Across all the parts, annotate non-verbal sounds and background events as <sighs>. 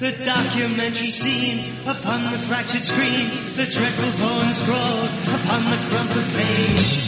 the documentary scene upon the fractured screen, the dreadful poem scrawled upon the crumpled page.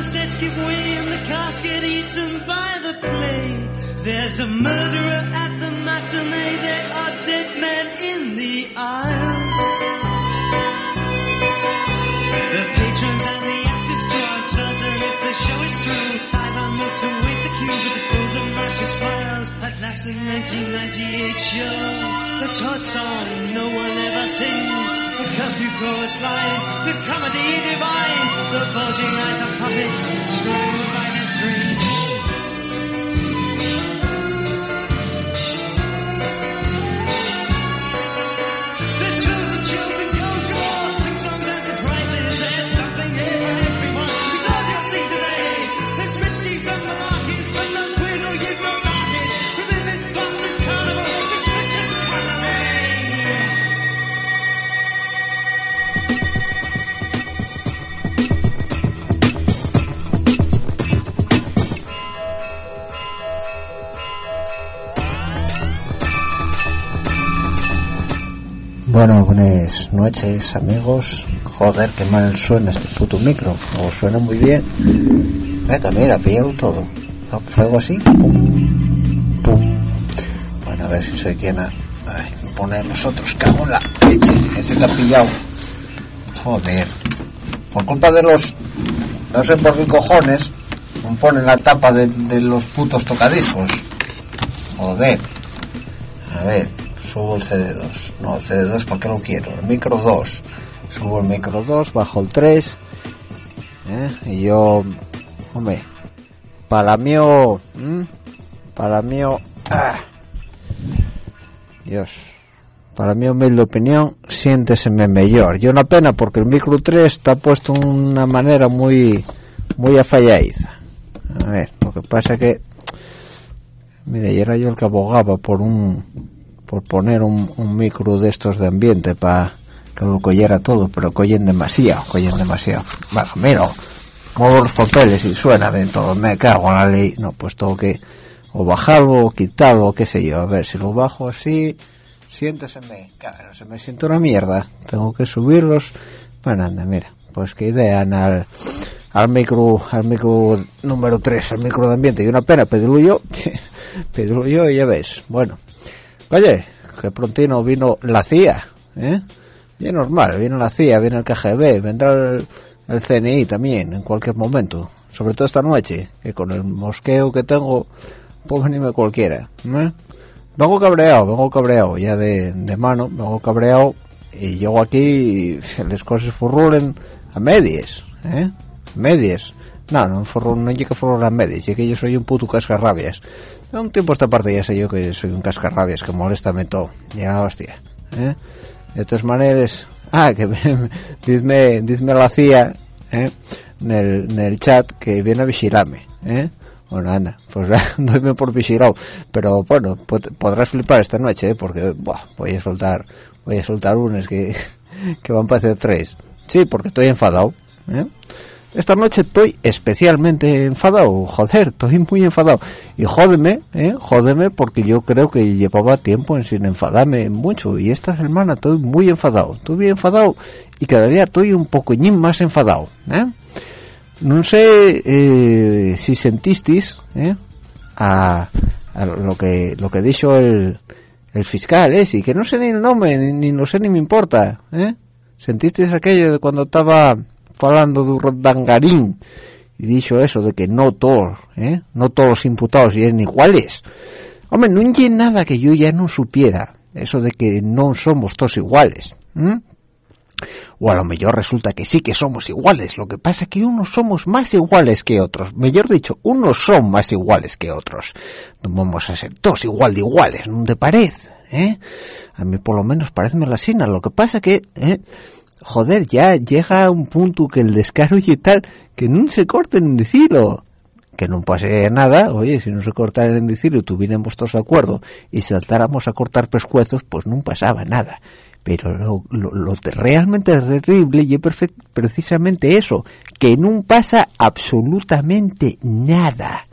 The sets give way and the cast get eaten by the play. There's a murderer at the matinee, there are dead men in the aisles. The patrons and the actors too uncertain if the show is through. Sideline looks await the cue with the of smiles. At last, the 1998 show, the Todd song no one ever sings. The curfew chorus line, the comedy divine, the bulging eyes of puppets strung by their strings. Noches amigos. Joder, qué mal suena este puto micro. O suena muy bien. Venga, mira, pillado todo. Fuego así. Bueno, a ver si soy quien a... Ay, poner los otros. Cago en la leche. Ese te ha pillado. Joder. Por culpa de los... No sé por qué cojones. Ponen la tapa de los putos tocadiscos. Joder. A ver, subo el CD2. No, el CD2 ¿para qué lo quiero? El micro 2. Subo el micro 2, bajo el 3. ¿eh? Y yo, hombre, para mí, ¿m? para mí, ah, Dios, para mi humilde opinión, siénteseme mejor. Yo una pena porque el micro 3 está puesto de una manera muy, muy afalladiza. A ver, lo que pasa que, mire, y era yo el que abogaba por un, por poner un, un micro de estos de ambiente para que lo cogiera todo, pero cogen demasiado, cogen demasiado. Bueno, mira, muevo los papeles y suena de todo, me cago en la ley. No, pues tengo que o bajarlo o quitarlo, qué sé yo. A ver, si lo bajo así, siénteseme. Claro, se me siente una mierda. Tengo que subirlos. Bueno, anda, mira, pues qué idea al, al micro, al micro número 3, al micro de ambiente. Y una pena pedirlo yo, <laughs> pedirlo yo y ya ves. Bueno, oye, que prontino vino la CIA, ¿eh? y normal viene la CIA viene el KGB vendrá el, CNI también en cualquier momento sobre todo esta noche que con el mosqueo que tengo puede venirme cualquiera ¿eh? vengo cabreado vengo cabreado ya de, de mano vengo cabreado y llego aquí y las cosas furrulen a medias ¿eh? medias no, no, no llega a a medias, que yo soy un puto cascarrabias. Un tiempo esta parte ya sé yo que soy un cascarrabias, que molestame todo. Ya, hostia. ¿eh? De todas maneras, ah, que <laughs> dime, dime la CIA, ¿eh? en, el, chat que viene a vigilarme, ¿eh? Bueno, anda, pues <laughs> doyme por vigilado. Pero bueno, podrás flipar esta noche, ¿eh? porque voy a soltar voy a soltar unos que, <laughs> que van a parecer tres. Sí, porque estoy enfadado. ¿eh? Esta noche estoy especialmente enfadado, joder, estoy muy enfadado. Y jódeme, eh, jódeme, porque yo creo que llevaba tiempo sin enfadarme mucho. Y esta semana estoy muy enfadado, estoy muy enfadado y cada día estoy un poquillín más enfadado. ¿eh? No sé eh, si sentisteis eh, a, lo que lo que dijo el, el fiscal, eh, sí, que no sé ni el nombre, ni, ni no sé ni me importa. ¿eh? ¿Sentisteis aquello de cuando estaba hablando de un dangarín y dicho eso de que no todos, ¿eh? no todos los imputados eran iguales. Hombre, no hay nada que yo ya no supiera, eso de que no somos todos iguales. O a lo mejor resulta que sí que somos iguales, lo que pasa que unos somos más iguales que otros. Mejor dicho, unos son más iguales que otros. No vamos a ser todos igual de iguales, ¿no te parece? ¿Eh? A mí por lo menos parece la sina. Lo que pasa que... ¿eh? Joder, ya llega a un punto que el descaro y tal, que no se corten en decirlo. Que no pase nada, oye, si no se cortara en decirlo tuviéramos todos de acuerdo y saltáramos a cortar pescuezos, pues no pasaba nada. Pero lo, lo, realmente terrible y es precisamente eso, que no pasa absolutamente nada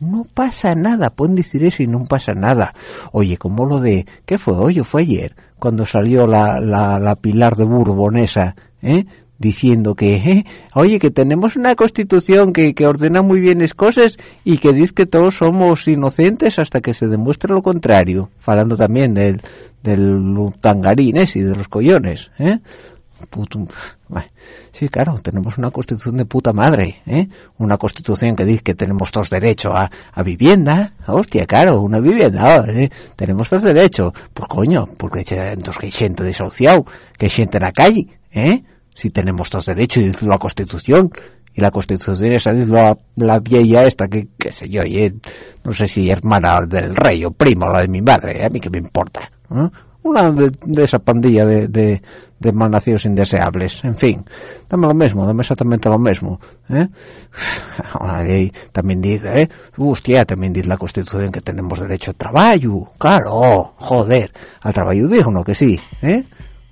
no pasa nada, pueden decir eso y no pasa nada. Oye, como lo de, ¿qué fue? Oye, fue ayer, cuando salió la, la, la Pilar de Bourbonesa, ¿eh? diciendo que, ¿eh? oye, que tenemos una constitución que, que ordena muy bien las cosas y que dice que todos somos inocentes hasta que se demuestre lo contrario, falando también del, del tangarín y de los collones, ¿eh? Sí, claro, tenemos una constitución de puta madre, ¿eh? Una constitución que dice que tenemos todos derecho a, a vivienda. Hostia, claro, una vivienda, ¿eh? Tenemos todos derecho. Pues coño, porque entonces que hay gente desahuciado, que hay gente en la calle, ¿eh? Si tenemos todos derecho y dice la constitución, y la constitución esa dice la, la vieja esta, que, qué sé yo, y, no sé si hermana del rey o prima la de mi madre, a mí que me importa, ¿eh? Una de, esa pandilla de de nacidos indeseables. En fin, dame lo mismo, dame exactamente lo mismo. ¿eh? <sighs> también dice, ¿eh? Hostia, también dice la Constitución que tenemos derecho al trabajo. Claro, joder, al trabajo digno, que sí, ¿eh?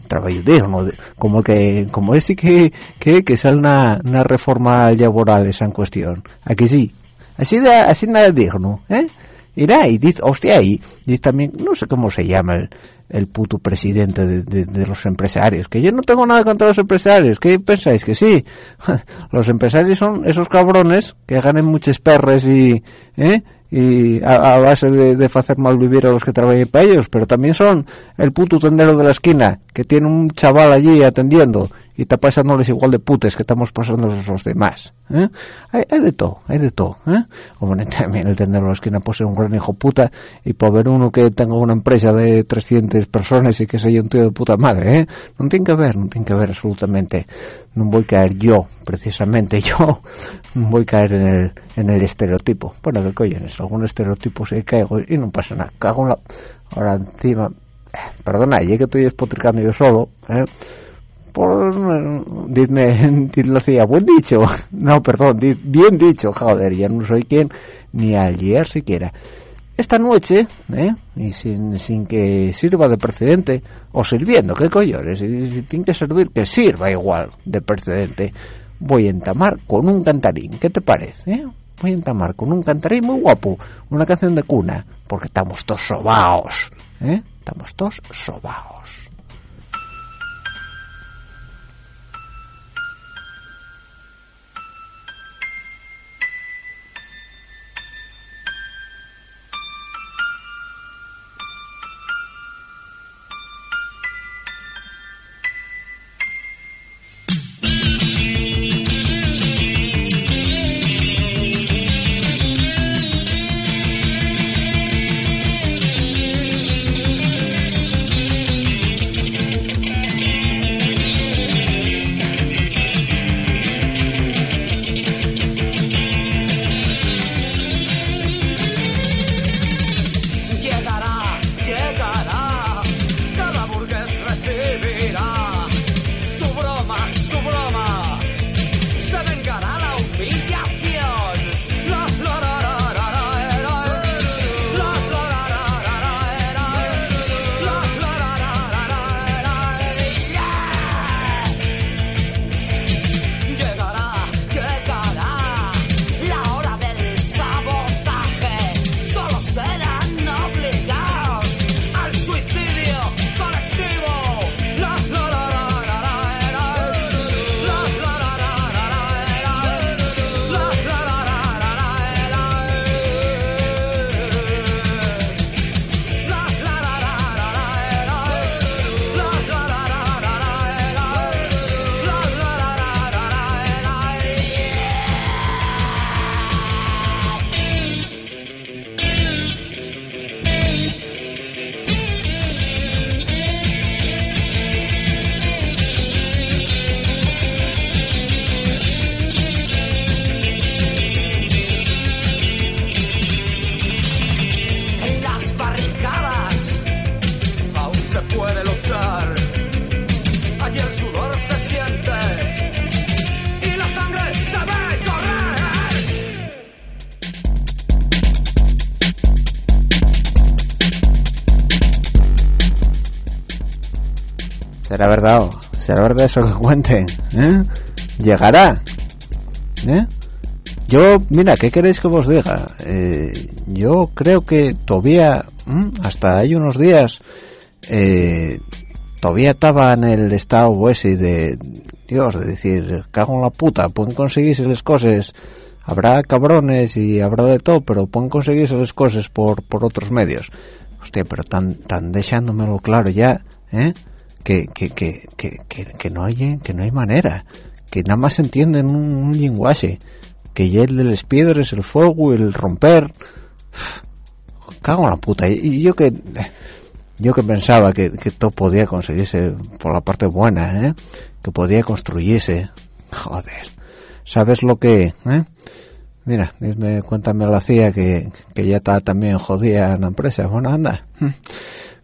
trabajo digno, como que, como es que, que, que sale una, una reforma laboral esa en cuestión. Aquí sí, así de, así nada digno, ¿eh? Irá y dice, hostia, y dice también, no sé cómo se llama el, el puto presidente de, los empresarios. Que yo no tengo nada contra los empresarios. ¿Qué pensáis? Que sí. <laughs> los empresarios son esos cabrones que ganen muchos perres y, ¿eh? y a, base de, de, hacer mal vivir a los que trabajan para ellos. Pero también son el puto tendero de la esquina que tiene un chaval allí atendiendo y está pasándoles igual de putes que estamos pasándoles los demás. ¿eh? Hay, de todo, hay de todo. ¿eh? Como también el tenerlo es que no puede ser un gran hijo puta y por ver uno que tenga una empresa de 300 personas y que sea un tío de puta madre. ¿eh? No tiene que ver, no tiene que ver absolutamente. No voy a caer yo, precisamente yo, <laughs> no voy a caer en el, en el estereotipo. Bueno, que cojones, algún estereotipo se caigo y no pasa nada. Cago en la... Ahora encima... Eh, perdona, ya que estoy despotricando yo solo, ¿eh? Por <laughs> lo hacía buen dicho <laughs> no perdón bien dicho joder ya no soy quien ni ayer siquiera esta noche ¿eh? y sin, sin que sirva de precedente o sirviendo qué cojones si, si tiene que servir que sirva igual de precedente voy a entamar con un cantarín ¿qué te parece? Eh? voy a entamar con un cantarín muy guapo una canción de cuna porque estamos todos sobaos ¿eh? estamos todos sobaos verdad eso que cuenten ¿eh? llegará ¿eh? yo mira qué queréis que os diga eh, yo creo que todavía hasta hay unos días eh, todavía estaba en el estado ese de Dios de decir cago en la puta pueden conseguirse las cosas habrá cabrones y habrá de todo pero pueden conseguirse las cosas por por otros medios hostia pero tan tan dejándomelo claro ya ¿eh? Que, que, que, que, no hay que no hay manera que nada más entienden un, un lenguaje que ya el de las piedras el fuego el romper <sighs> cago en la puta y yo que yo que pensaba que, que todo podía conseguirse por la parte buena, ¿eh? que podía construirse. Joder, ¿sabes lo que? Eh? Mira, dime, cuéntame la CIA que, que ya está también jodida en la empresa. Bueno, anda.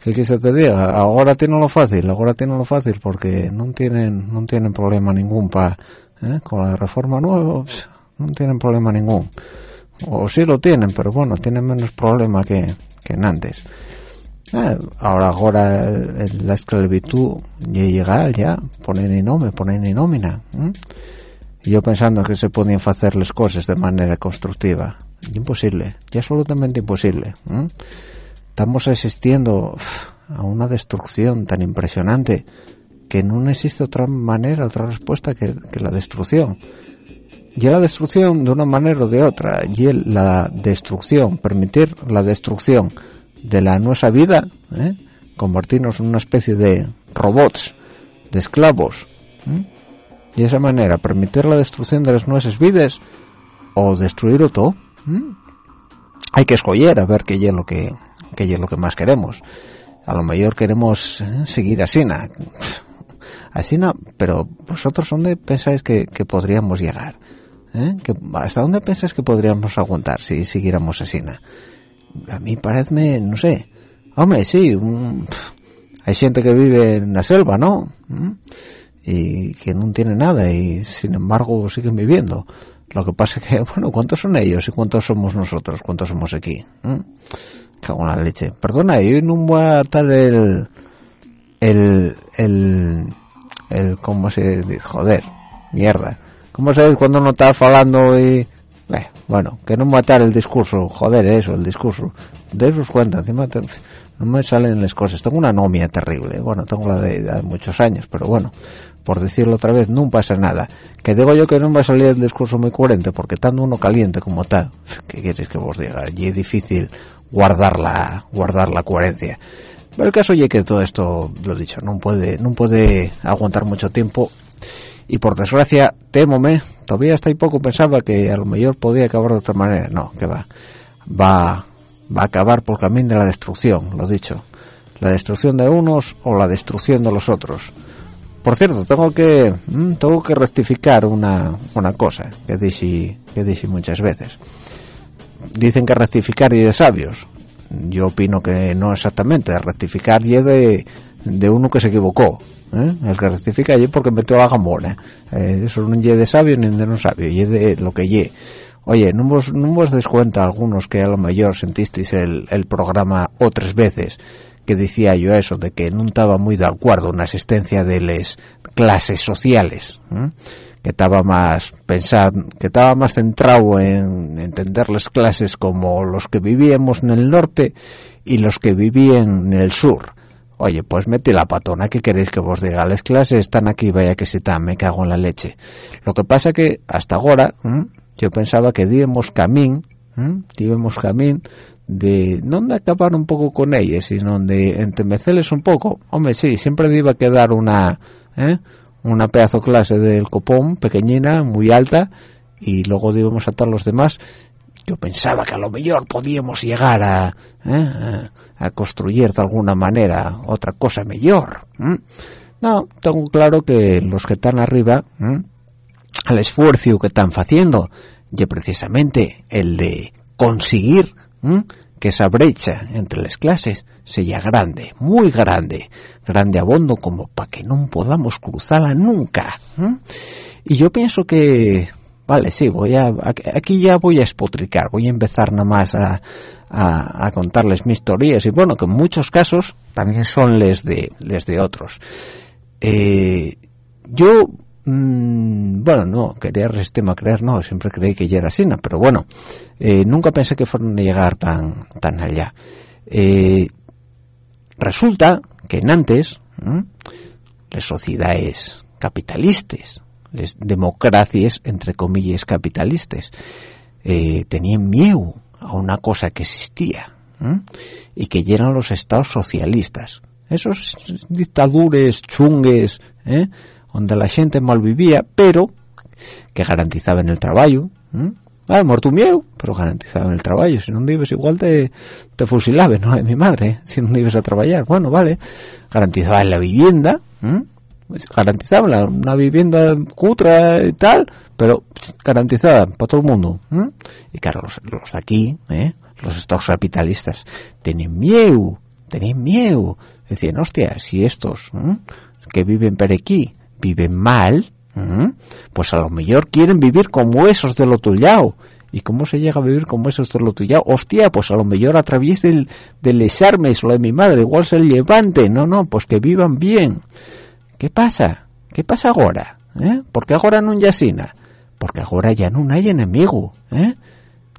¿Qué quise te diga? Ahora tienen lo fácil, ahora tienen lo fácil porque no tienen, no tienen problema ningún para, ¿eh? con la reforma nueva, no tienen problema ningún. O sí lo tienen, pero bueno, tienen menos problema que, que antes. Ah, ahora ahora la esclavitud ya llegar ya ponen en nombre ponen en nómina y yo pensando que se podían hacer las cosas de manera constructiva imposible ya absolutamente imposible estamos asistiendo a una destrucción tan impresionante que no existe otra manera otra respuesta que, la destrucción y la destrucción de una manera o de otra y la destrucción permitir la destrucción de la nuestra vida, ¿eh? convertirnos en una especie de robots, de esclavos, ¿eh? y esa manera permitir la destrucción de las nuestras vidas o destruirlo todo. ¿eh? Hay que escoger a ver qué es lo que qué es lo que más queremos. A lo mejor queremos seguir así, así pero vosotros dónde pensáis que, podríamos llegar, ¿Que, hasta dónde pensáis que podríamos aguantar si siguiéramos así a mí parece, no sé, hombre, sí, hay gente que vive en la selva, ¿no? ¿Mm? Y que no tiene nada y sin embargo siguen viviendo. Lo que pasa es que, <laughs> bueno, ¿cuántos son ellos y cuántos somos nosotros? ¿Cuántos somos aquí? ¿Mm? Cago en la leche. Perdona, yo no voy a estar el, el, el, el, ¿cómo se dice? Joder, mierda. ¿Cómo sabes cuando no estás hablando y eh, bueno, que no matar el discurso, joder, eso, el discurso. De sus cuenta, encima no me salen las cosas. Tengo una anomia terrible, bueno, tengo la de, muchos años, pero bueno, por decirlo otra vez, no pasa nada. Que digo yo que no va a salir el discurso muy coherente, porque estando uno caliente como tal, ¿qué quieres que vos diga? Y es difícil guardar la, guardar la coherencia. Pero el caso es que todo esto, lo dicho, no puede, no puede aguantar mucho tiempo y por desgracia, temome, todavía hasta ahí poco pensaba que a lo mejor podía acabar de otra manera. No, que va. Va, va a acabar por camino de la destrucción, lo dicho. La destrucción de unos o la destrucción de los otros. Por cierto, tengo que mm, tengo que rectificar una, una cosa que dije, que dije muchas veces. Dicen que rectificar y de sabios. Yo opino que no exactamente. Rectificar y de, de uno que se equivocó ¿eh? el que rectifica y porque metió la gamona eh, eso no es de sabio ni de no sabio y de lo que ye oye no vos, no vos des cuenta algunos que a lo mejor sentisteis el, el programa otras veces que decía yo eso de que no estaba muy de acuerdo una asistencia de las clases sociales ¿eh? Que estaba más pensar que estaba más centrado en entender las clases como los que vivíamos en el norte y los que vivían en el sur Oye, pues metí la patona, ¿qué queréis que vos diga? Las clases están aquí, vaya que se están, me cago en la leche. Lo que pasa que hasta ahora yo pensaba que díamos camín, díamos camín de no de acabar un poco con ellas, sino de entemecerles un poco. Hombre, sí, siempre iba a quedar una, ¿eh? Una pedazo clase del copón, pequeñina, muy alta, y luego debemos atar los demás yo pensaba que a lo mejor podíamos llegar a, ¿eh? a, construir de alguna manera otra cosa mejor. No, tengo claro que los que están arriba, al esfuerzo que están haciendo, y precisamente el de conseguir que esa brecha entre las clases sea grande, muy grande, grande abondo como para que no podamos cruzarla nunca. Y yo pienso que Vale, sí, voy a, aquí ya voy a espotricar, voy a empezar nada más a, a, contarles mis teorías y bueno, que en muchos casos también son les de, les de otros. eh, yo mm, bueno no quería a creer no siempre creí que ya era así pero bueno eh, nunca pensé que fueran a llegar tan tan allá eh, resulta que en antes las sociedades capitalistas las democracias entre comillas capitalistas tenían miedo a una cosa que existía y que eran los estados socialistas. Esos dictadures chungues ¿eh? donde la gente mal vivía pero que garantizaban el trabajo muerto un miedo pero garantizaban el trabajo. Si no vives igual te, te fusilaban no de mi madre ¿eh? si no vives a trabajar. Bueno vale. Garantizaban la vivienda pues garantizaban una vivienda cutra y tal pero garantizada para todo el mundo y claro los, los de aquí ¿eh? los estados capitalistas tienen miedo tienen miedo. Decían hostia si estos que viven por aquí viven mal pues a lo mejor quieren vivir como esos del otro lado ¿Y cómo se llega a vivir como esos del otro lado? Hostia, pues a lo mejor a través del, del o de mi madre, igual se levante. No, no, pues que vivan bien. ¿Qué pasa? ¿Qué pasa ahora? ¿Eh? ¿Por qué ahora no hay asina? Porque ahora ya no hay enemigo. ¿eh?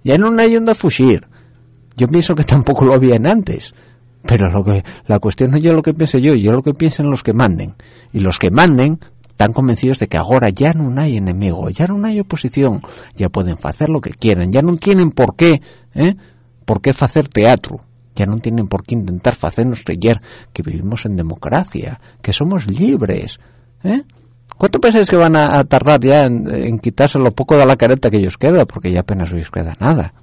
Ya no hay donde fugir. Yo pienso que tampoco lo habían antes. Pero lo que, la cuestión no es lo que piense yo, yo lo que piensen los que manden. Y los que manden están convencidos de que ahora ya no hay enemigo, ya no hay oposición, ya pueden hacer lo que quieran, ya no tienen por qué, ¿eh? por qué hacer teatro, ya no tienen por qué intentar hacernos creer que vivimos en democracia, que somos libres, ¿eh? ¿Cuánto pensáis que van a, tardar ya en, quitarse lo poco de la careta que ellos queda? Porque ya apenas os queda nada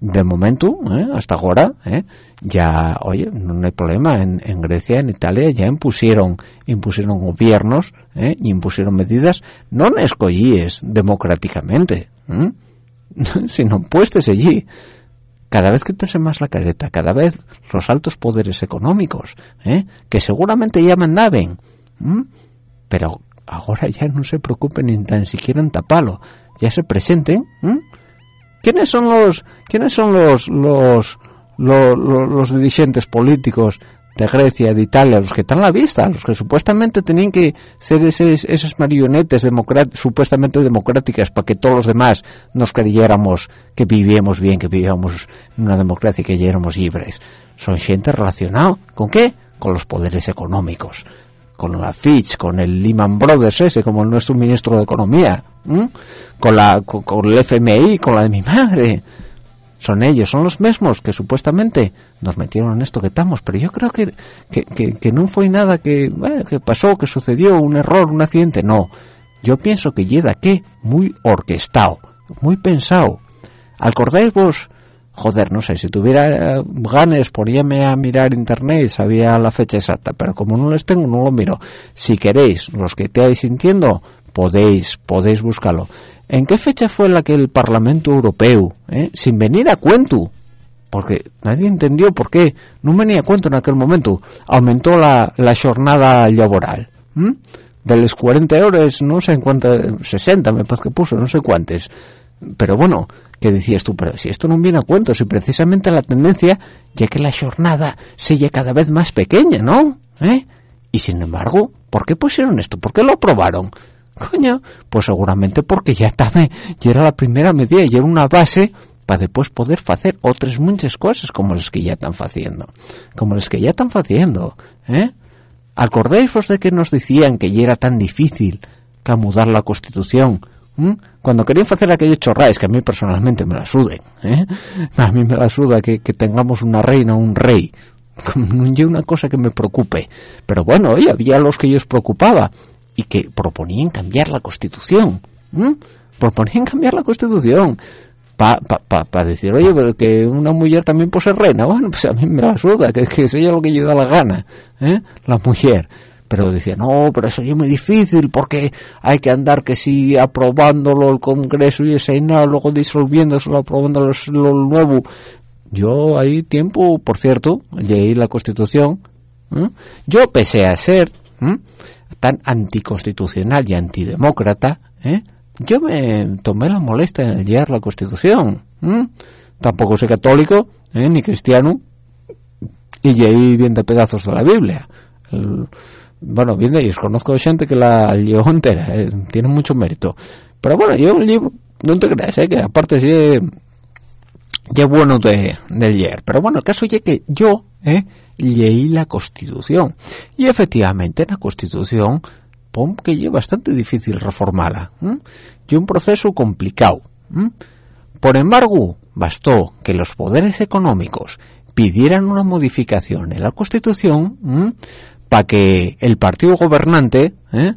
de momento, ¿eh? hasta ahora, ¿eh? ya, oye, no hay problema, en, en, Grecia, en Italia, ya impusieron, impusieron gobiernos, ¿eh? y impusieron medidas, no escollíes democráticamente, <laughs> sino puestes allí. Cada vez que te más la careta, cada vez los altos poderes económicos, que seguramente ya mandaban, pero ahora ya no se preocupen ni tan siquiera en tapalo, ya se presenten, ¿Quiénes son los quiénes son los los, los, dirigentes políticos de Grecia, de Italia, los que están a la vista, los que supuestamente tenían que ser esas marionetes supuestamente democráticas para que todos los demás nos creyéramos que vivíamos bien, que vivíamos en una democracia y que éramos libres. Son gente relacionada con qué? Con los poderes económicos con la Fitch, con el Lehman Brothers ese, como nuestro ministro de Economía, con la con, el FMI, con la de mi madre. Son ellos, son los mismos que supuestamente nos metieron en esto que estamos, pero yo creo que, que, no fue nada que, que pasó, que sucedió, un error, un accidente, no. Yo pienso que llega que muy orquestado, muy pensado. ¿Acordáis vos joder, no sé, si tuviera eh, ganas poníame a mirar internet sabía la fecha exacta, pero como no les tengo no lo miro. Si queréis, los que estéis sintiendo, podéis, podéis buscarlo. ¿En qué fecha fue la que el Parlamento Europeo, eh, sin venir a cuento, porque nadie entendió por qué, no venía a cuento en aquel momento, aumentó la, la jornada laboral? De las 40 horas, no sé en cuántas, 60 me parece que puso, no sé cuántas. Pero bueno, que decías tú, pero si esto no viene a cuento, si precisamente la tendencia ya que la jornada se cada vez más pequeña, ¿no? ¿Eh? Y sin embargo, ¿por qué pusieron esto? ¿Por qué lo aprobaron? Coño, pues seguramente porque ya estaba, ya era la primera medida, y era una base para después poder hacer otras muchas cosas como las que ya están haciendo, como las que ya están haciendo, ¿eh? ¿Acordáis de que nos decían que ya era tan difícil que mudar la Constitución cuando querían hacer aquellos chorraes que a mí personalmente me la suden ¿eh? a mí me la suda que, tengamos una reina o un rey <laughs> no una cosa que me preocupe pero bueno oye, había los que ellos preocupaba y que proponían cambiar la constitución proponían cambiar la constitución para pa, decir, oye, que una mujer también ser reina. Bueno, pues a mí me la suda, que, que sea lo que le da la gana, ¿eh? la mujer pero decía, no, pero eso es muy difícil porque hay que andar que sí aprobándolo el Congreso y el Senado, luego disolviéndolo, aprobando lo nuevo. Yo ahí tiempo, por cierto, leí la Constitución, yo pese a ser tan anticonstitucional y antidemócrata, ¿eh? yo me tomé la molestia en leer la Constitución. Tampoco soy católico, ¿eh? ni cristiano, y leí bien de pedazos de la Biblia. El, bueno, bien de ellos, conozco gente que la llevó entera, eh, tiene mucho mérito. Pero bueno, yo un libro, no te creas, eh, que aparte sí, ya bueno de, de leer. Pero bueno, el caso es que yo eh, leí la Constitución. Y efectivamente, la Constitución, pom, que es bastante difícil reformarla. Y un proceso complicado. Por embargo, bastó que los poderes económicos pidieran una modificación en la Constitución para que el partido gobernante, ¿eh?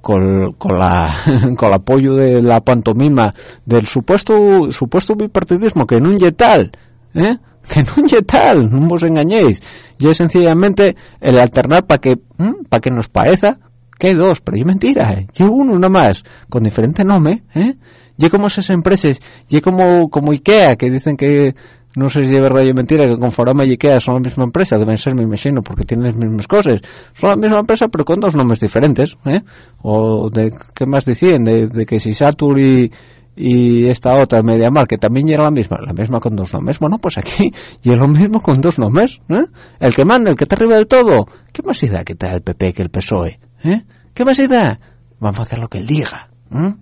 con, con, la, <laughs> con el apoyo de la pantomima del supuesto supuesto bipartidismo que no es tal, ¿eh? Que no es tal, no os engañéis, y es sencillamente el alternar para que para que nos parezca que hay dos, pero es mentira, ¿eh? y uno más, con diferente nombre, ¿eh? y como esas empresas, y como como Ikea, que dicen que no sé si es verdad o mentira que Conforama y Ikea son la misma empresa, deben ser mi imagino, porque tienen las mismas cosas. Son la misma empresa, pero con dos nombres diferentes, ¿eh? O de, ¿qué más decían? De, que si Satur y, y esta otra, Mediamar, que también era la misma, la misma con dos nombres. Bueno, pues aquí, <laughs> y es lo mismo con dos nombres, ¿eh? El que manda, el que está arriba del todo. ¿Qué más da que está el PP que el PSOE? ¿Eh? ¿Qué más da? Vamos a hacer lo que él diga, ¿eh?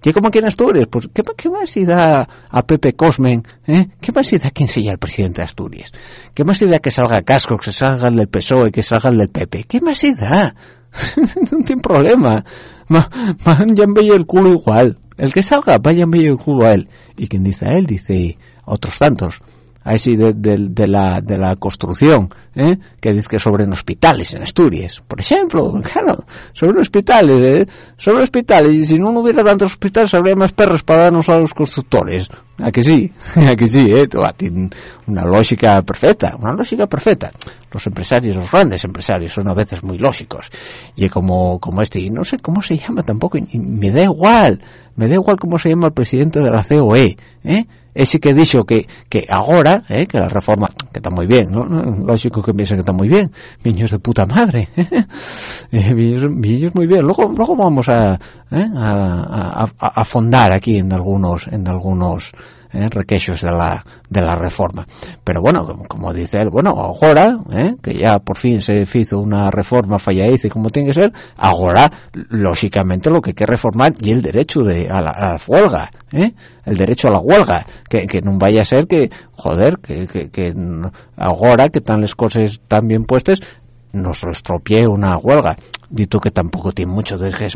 ¿Qué como aquí en Asturias? Pues, ¿qué, qué más da a Pepe Cosmen? ¿eh? ¿Qué más da que enseña el presidente de Asturias? ¿Qué más da que salga Casco, que salga el del PSOE, que salga el del Pepe? ¿Qué más da? <laughs> no tiene problema. Vayan veía el culo igual. El que salga, vayan veía el culo a él. Y quien dice a él, dice otros tantos así de, de, la, de la construcción, ¿eh? que dice que sobre hospitales en Asturias, por ejemplo, <laughs> claro, sobre hospitales, ¿eh? sobre hospitales, y si no hubiera tantos hospitales habría más perros para darnos a los constructores, a que sí, <laughs> a que sí, ¿eh? tiene una lógica perfecta, una lógica perfecta. Los empresarios, los grandes empresarios son a veces muy lógicos, y como, como este, y no sé cómo se llama tampoco, y me da igual, me da igual cómo se llama el presidente de la COE, ¿eh? Ese que dicho que, que ahora, eh, que la reforma, que está muy bien, ¿no? Lógico que piensen que está muy bien, niños de puta madre, <laughs> eh, niños, muy bien. Luego, luego vamos a, eh, a, a, a, fondar aquí en algunos, en algunos, eh, de la, de la reforma. Pero bueno, como, dice él, bueno, ahora, eh, que ya por fin se hizo una reforma falladiza como tiene que ser, ahora, lógicamente, lo que hay que reformar y el derecho de, a, la, huelga, ¿eh? el derecho a la huelga, que, que no vaya a ser que, joder, que, que, que ahora que están las cosas tan bien puestas, nos estropee una huelga. Dito que tampoco tiene mucho de que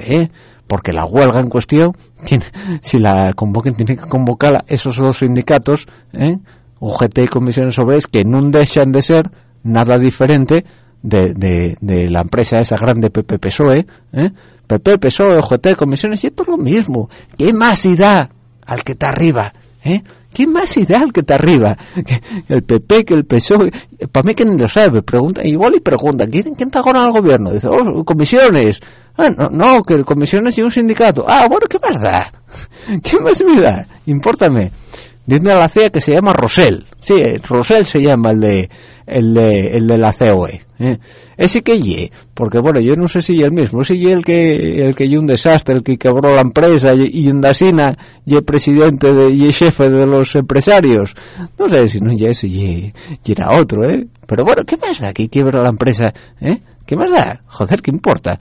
¿eh? porque la huelga en cuestión, tiene, <laughs> si la convoquen, tiene que convocar esos dos sindicatos, ¿eh? UGT y Comisiones Obreras, que no dejan de ser nada diferente de, la empresa esa grande PP PSOE, ¿eh? PP, PSOE, UGT, Comisiones, y esto es lo mismo. ¿Qué más da al que está arriba? ¿eh? ¿Qué más ideal que está arriba? <laughs> El PP, que el PSOE, para mí que no lo sabe, pregunta, igual y pregunta, ¿quién, está con el gobierno? Dice, oh, comisiones, Ah, no, no, que comisiones y un sindicato. Ah, bueno, ¿qué más da? <laughs> ¿Qué más me da? Importame. Dime a la CEA que se llama Rosell. Sí, Rosell se llama el de, el de, el de la COE. ¿eh? Ese que ye, porque bueno, yo no sé si el mismo, si el que, el que y un desastre, el que quebró la empresa y, en y el presidente de, y el jefe de los empresarios. No sé si no ya ese era otro, eh. Pero bueno, ¿qué más da que quebró la empresa, eh? ¿Qué más da? Joder, ¿qué importa?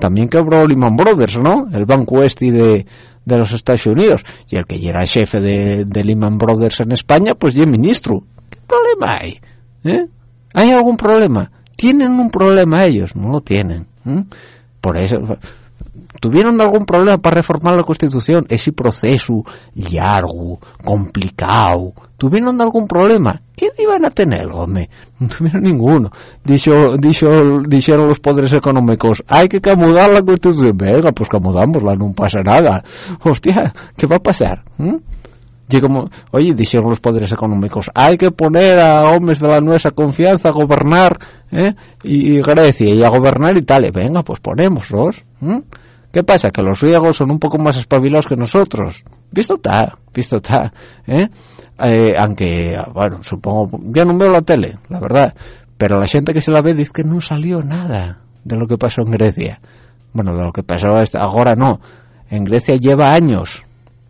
también quebró Lehman Brothers, ¿no? El banco este de, de los Estados Unidos. Y el que ya era jefe de, de Lehman Brothers en España, pues ya ministro. ¿Qué problema hay? ¿Eh? ¿Hay algún problema? ¿Tienen un problema ellos? No lo tienen. Por eso, tuvieron algún problema para reformar la Constitución, ese proceso largo, complicado, tuvieron algún problema, ¿qué iban a tener, hombre? No tuvieron ninguno. Dicho, dicho, dijeron los poderes económicos, hay que camudar la Constitución, venga, pues camudámosla, no pasa nada. Hostia, ¿qué va a pasar? ¿Mm? Y como, oye, dijeron los poderes económicos, hay que poner a hombres de la nuestra confianza a gobernar, ¿eh? y, Grecia, y a gobernar Italia. Venga, pues ponémoslos. ¿Qué pasa? Que los griegos son un poco más espabilados que nosotros. Visto está, visto está, ¿eh? ¿eh? aunque, bueno, supongo, ya no veo la tele, la verdad, pero la gente que se la ve dice que no salió nada de lo que pasó en Grecia. Bueno, de lo que pasó ahora no. En Grecia lleva años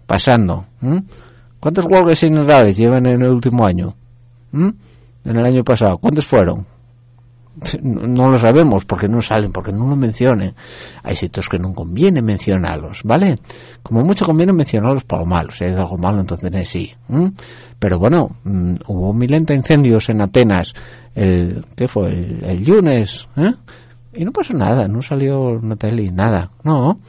pasando. ¿Cuántos huelgas generales llevan en el último año? En el año pasado, ¿cuántos fueron? no lo sabemos porque no salen, porque no lo mencionen. Hay sitios que no conviene mencionarlos, ¿vale? Como mucho conviene mencionarlos para lo malo. Si hay algo malo, entonces sí. Pero bueno, mm, hubo milenta incendios en Atenas, el, ¿qué fue? El, lunes, ¿eh? Y no pasó nada, no salió una tele nada, no.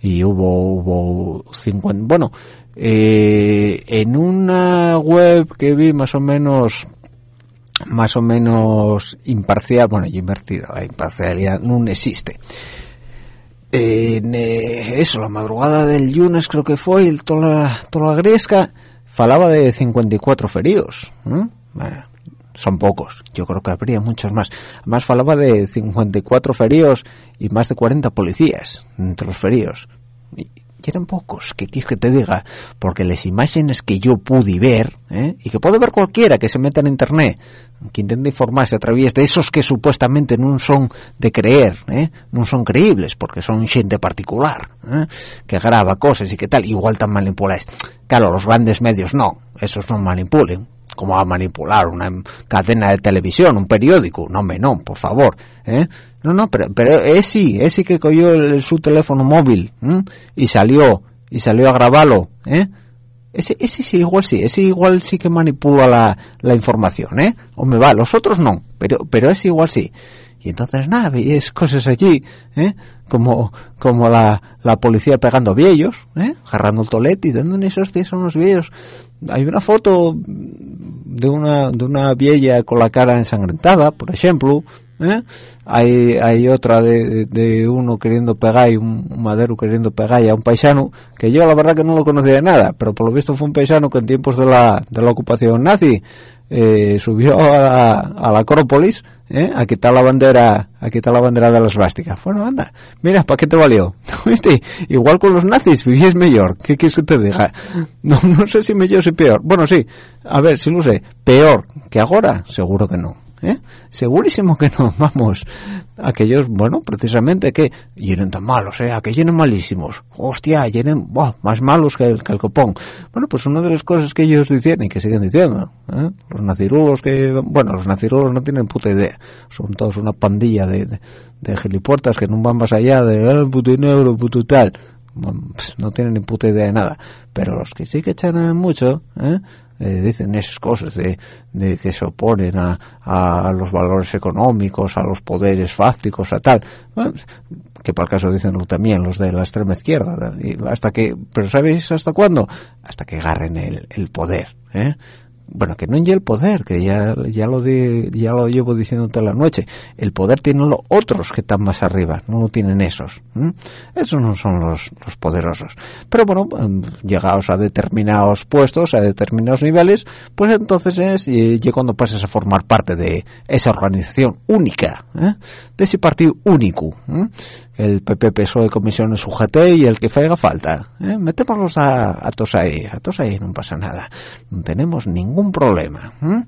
Y hubo, hubo 50, bueno, eh, en una web que vi más o menos más o menos imparcial, bueno, yo invertido, la imparcialidad no existe. En eh, eso, la madrugada del lunes creo que fue, toda la, toda la gresca, falaba de 54 feridos. son pocos, yo creo que habría muchos más. Además falaba de 54 feridos y más de 40 policías entre los feridos eran pocos, que quieres que te diga, porque las imágenes que yo pude ver, ¿eh? y que puede ver cualquiera que se meta en internet, que intente informarse a través de esos que supuestamente no son de creer, ¿eh? no son creíbles, porque son gente particular, ¿eh? que graba cosas y que tal, igual tan manipuláis. Claro, los grandes medios no, esos no manipulen, como a manipular una cadena de televisión, un periódico, no me no, por favor, ¿eh? No, no, pero, pero es sí, es sí que cogió su teléfono móvil y salió, y salió a grabarlo, ¿eh? Ese, ese sí, igual sí, ese igual sí que manipula la, información, ¿eh? O me va, los otros no, pero, pero ese igual sí. Y entonces nada, veis cosas allí, ¿eh? Como, como la, la policía pegando viejos, ¿eh? Agarrando el tolete y dando esos días a unos viejos. Hay una foto de una, de una vieja con la cara ensangrentada, por ejemplo, ¿eh? hay, hay otra de, de, uno queriendo pegar y un, madero queriendo pegar y a un paisano que yo la verdad que no lo conocía de nada pero por lo visto fue un paisano que en tiempos de la, de la ocupación nazi eh, subió a la, Acrópolis ¿eh? a quitar la bandera a quitar la bandera de las vásticas bueno anda mira ¿para qué te valió? <laughs> ¿Viste? igual con los nazis vivís mejor ¿qué quieres que te diga? <laughs> no, no sé si mejor o peor bueno sí a ver si lo sé peor que ahora seguro que no ¿eh? segurísimo que no, <laughs> vamos, aquellos, bueno, precisamente que llenen tan malos, ¿eh? aquellos llenen malísimos, hostia, llenen más malos que el, que el copón. Bueno, pues una de las cosas que ellos dicen y que siguen diciendo, ¿eh? los nacirulos que, bueno, los nacirulos no tienen puta idea, son todos una pandilla de, de, de gilipuertas que no van más allá de, eh, puto negro, puto tal, pues, no tienen ni puta idea de nada, pero los que sí que echan mucho, ¿eh? Eh, dicen esas cosas de, que se oponen a, a, los valores económicos, a los poderes fácticos, a tal, que por el caso dicen también los de la extrema izquierda, hasta que, pero ¿sabéis hasta cuándo? Hasta que agarren el, el poder, ¿eh? Bueno, que no en el poder, que ya, ya lo ya lo llevo diciendo toda la noche, el poder tienen los otros que están más arriba, no lo tienen esos. Esos no son los, los poderosos. Pero bueno, em, llegados a determinados puestos, a determinados niveles, pues entonces es y, cuando pasas a formar parte de esa organización única, ¿eh? de ese partido único, el PP PSOE Comisiones UGT y el que faiga falta. ¿eh? Metémoslos a, a todos ahí, a todos ahí no pasa nada. No tenemos ningún problema. ¿eh?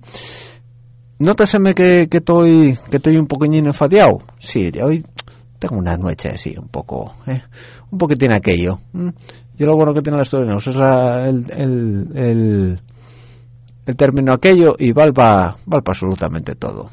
Nótaseme que, que estoy que estoy un poquillín enfadiado. Sí, de hoy tengo una noche así, un poco, ¿eh? un poquitín aquello. ¿eh? Yo lo bueno que tiene la historia es el, el, el, el, término aquello y valpa, valpa absolutamente todo.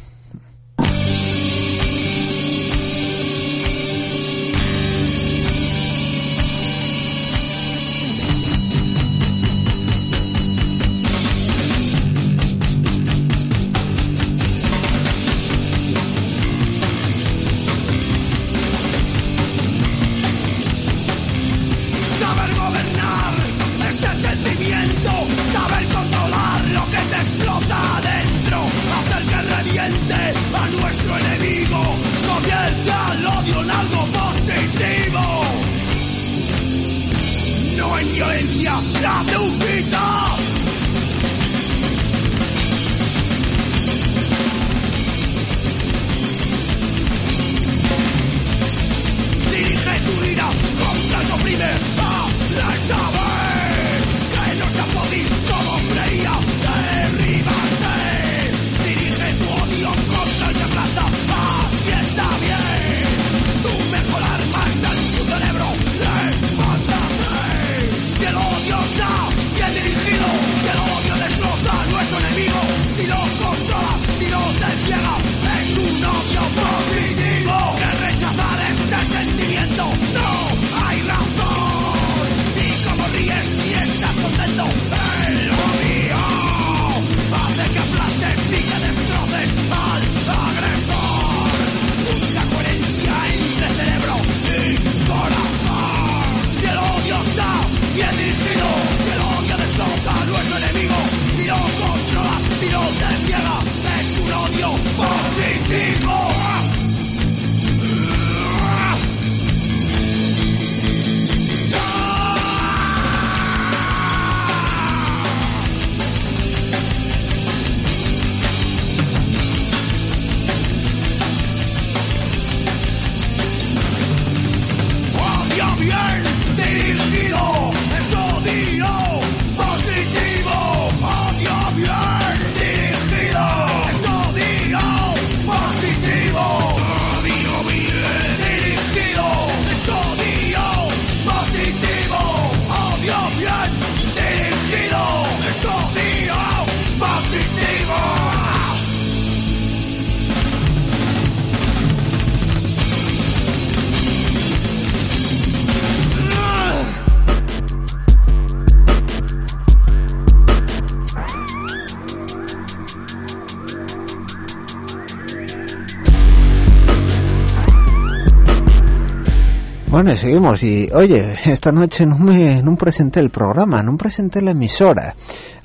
Seguimos y, oye, esta noche no me no presenté el programa, no presenté la emisora.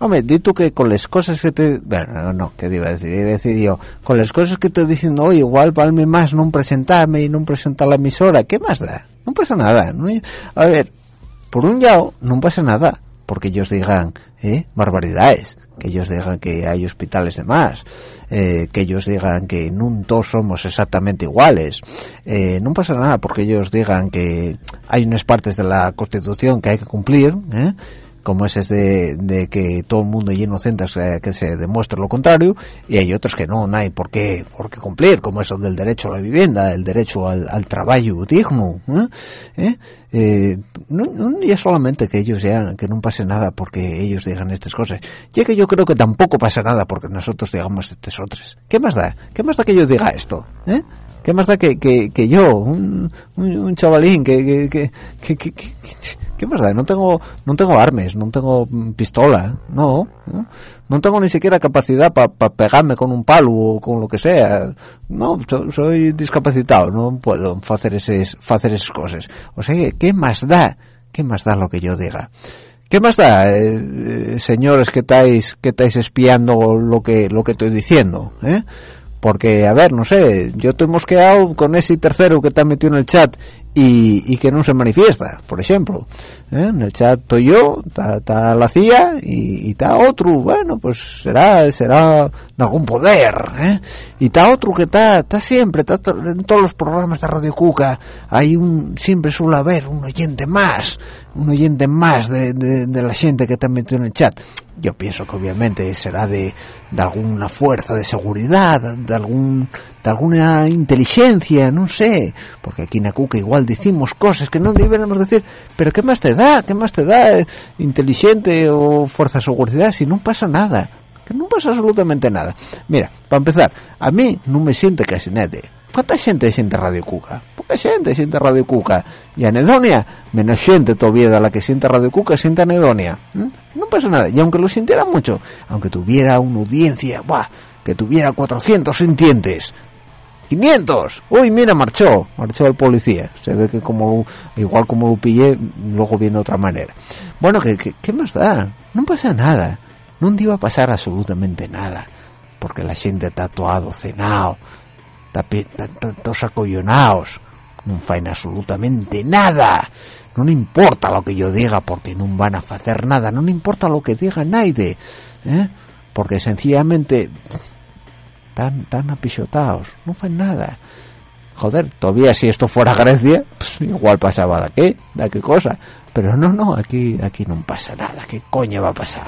Hombre, di tú que con las cosas que te... Bueno, no, ¿qué te iba a decir? Con las cosas que estoy diciendo hoy, igual valme más no presentarme y no presentar la emisora. ¿Qué más da? No pasa nada. ¿no? A ver, por un lado, no pasa nada, porque ellos digan, ¿eh? Barbaridades que ellos digan que hay hospitales de más, eh, que ellos digan que no todos somos exactamente iguales. Eh, no pasa nada porque ellos digan que hay unas partes de la Constitución que hay que cumplir, ¿eh? Como ese es de, que todo el mundo es inocente que se demuestre lo contrario y hay otros que no, no hay por qué, por qué cumplir como eso del derecho a la vivienda el derecho al, trabajo digno ¿eh? ¿Eh? Eh, no, no es solamente que ellos ya que no pase nada porque ellos digan estas cosas ya que yo creo que tampoco pasa nada porque nosotros digamos estas otras ¿qué más da? ¿qué más da que yo diga esto? ¿eh? ¿qué más da que, que, que yo un, un, chavalín que, que, que ¿Qué más da? No tengo, no tengo armas, no tengo pistola, no, no, tengo ni siquiera capacidad para pegarme con un palo o con lo que sea. No, soy discapacitado, no puedo hacer esas, hacer esas cosas. O sea, ¿qué más da? ¿Qué más da lo que yo diga? ¿Qué más da, eh, eh, señores que estáis, que estáis espiando lo que, lo que estoy diciendo, eh? porque a ver no sé yo estoy mosqueado con ese tercero que está metido en el chat y, que no se manifiesta por ejemplo ¿eh? en el chat estoy yo está la CIA y está otro bueno pues será será de algún poder ¿eh? y está otro que está siempre está en todos los programas de Radio Cuca hay un siempre suele haber un oyente más un oyente más de, de, la gente que está metido en el chat yo pienso que obviamente será de, de alguna fuerza de seguridad de algún de alguna inteligencia, no sé, porque aquí en Acuca igual decimos cosas que no deberíamos decir, pero ¿qué más te da? ¿Qué más te da eh, inteligente o fuerza de seguridad si no pasa nada? Que no pasa absolutamente nada. Mira, para empezar, a mí no me siente casi nadie. ¿Cuánta gente siente Radio Cuca? Poca gente siente Radio Cuca. Y anedonia, menos gente todavía la que siente Radio Cuca, siente anedonia. No pasa nada. Y aunque lo sintiera mucho, aunque tuviera una audiencia, ¡buah! que tuviera 400 sintientes, 500. Uy, mira, marchó, marchó el policía. Se ve que como igual como lo pillé, luego viene otra manera. Bueno, ¿qué, qué, más da? No pasa nada. No iba a pasar absolutamente nada. Porque la gente está tatuado, cenado, está acollonados. No faen absolutamente nada. No importa lo que yo diga porque no van a hacer nada. No importa lo que diga nadie. ¿eh? Porque sencillamente tan tan apichotados, no fue nada. Joder, todavía si esto fuera Grecia, pues igual pasaba de qué, de qué cosa. Pero no, no, aquí, aquí no pasa nada. ¿Qué coño va a pasar?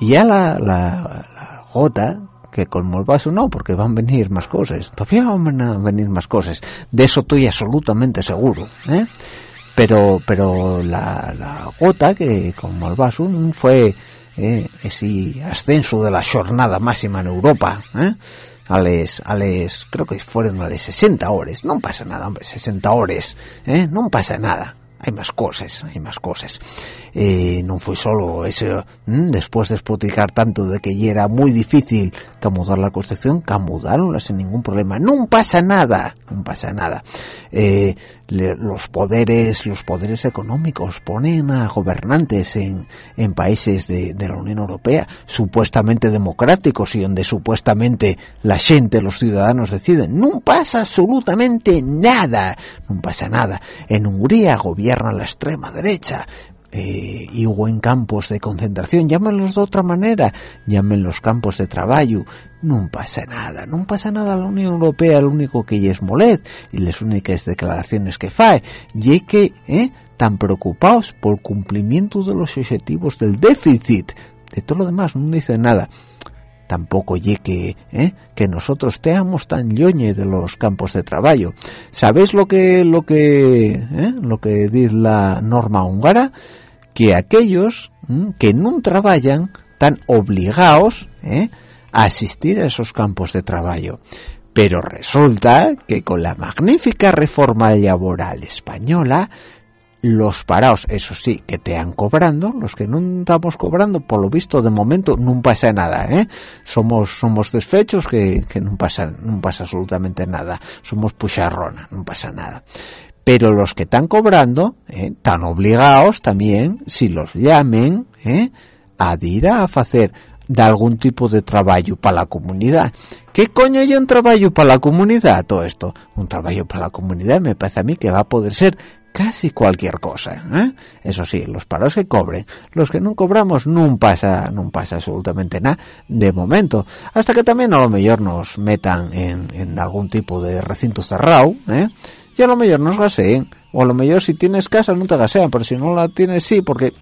Y ya la, la, gota que colmó el vaso no, porque van a venir más cosas. Todavía van a venir más cosas. De eso estoy absolutamente seguro. ¿eh? Pero pero la, la gota que como el vaso fue eh, ese ascenso de la jornada máxima en Europa eh, a les, a les, creo que fueron a les 60 horas no pasa nada hombre 60 horas eh, no pasa nada hay más cosas, hay más cosas. Eh, no fue solo eso, después de explicar tanto de que ya era muy difícil camudar la Constitución, camudaronla sin ningún problema. No pasa nada, no pasa nada. Eh, los poderes, los poderes económicos ponen a gobernantes en, en países de, de la Unión Europea, supuestamente democráticos y donde supuestamente la gente, los ciudadanos deciden. No pasa absolutamente nada, no pasa nada. En Hungría gobierna la extrema derecha, eh, y hubo en campos de concentración, llámenlos de otra manera, llamen los campos de trabajo, no pasa nada, no pasa nada la Unión Europea, lo único que ella es moled, y las únicas declaraciones que fae, y que, eh, tan preocupados por cumplimiento de los objetivos del déficit, de todo lo demás no dice nada tampoco ye que, ¿eh? que nosotros teamos tan lloñe de los campos de trabajo. ¿Sabéis lo que lo que ¿eh? lo que dice la norma húngara? Que aquellos que no trabajan están obligados ¿eh? a asistir a esos campos de trabajo. Pero resulta que con la magnífica reforma laboral española los parados, eso sí, que te han cobrando, los que no estamos cobrando, por lo visto, de momento, no pasa nada, ¿eh? Somos, somos desfechos que, que no pasa, pasa absolutamente nada. Somos pucharrona, no pasa nada. Pero los que están cobrando, ¿eh? están obligados también, si los llamen, ¿eh? a ir a hacer de algún tipo de trabajo para la comunidad. ¿Qué coño hay un trabajo para la comunidad todo esto? Un trabajo para la comunidad me parece a mí que va a poder ser casi cualquier cosa. ¿eh? Eso sí, los paros que cobren, los que no cobramos no pasa, no pasa absolutamente nada de momento. Hasta que también a lo mejor nos metan en, en algún tipo de recinto cerrado, ¿eh? Y a lo mejor nos gaseen. O a lo mejor si tienes casa no te gasean, pero si no la tienes sí, porque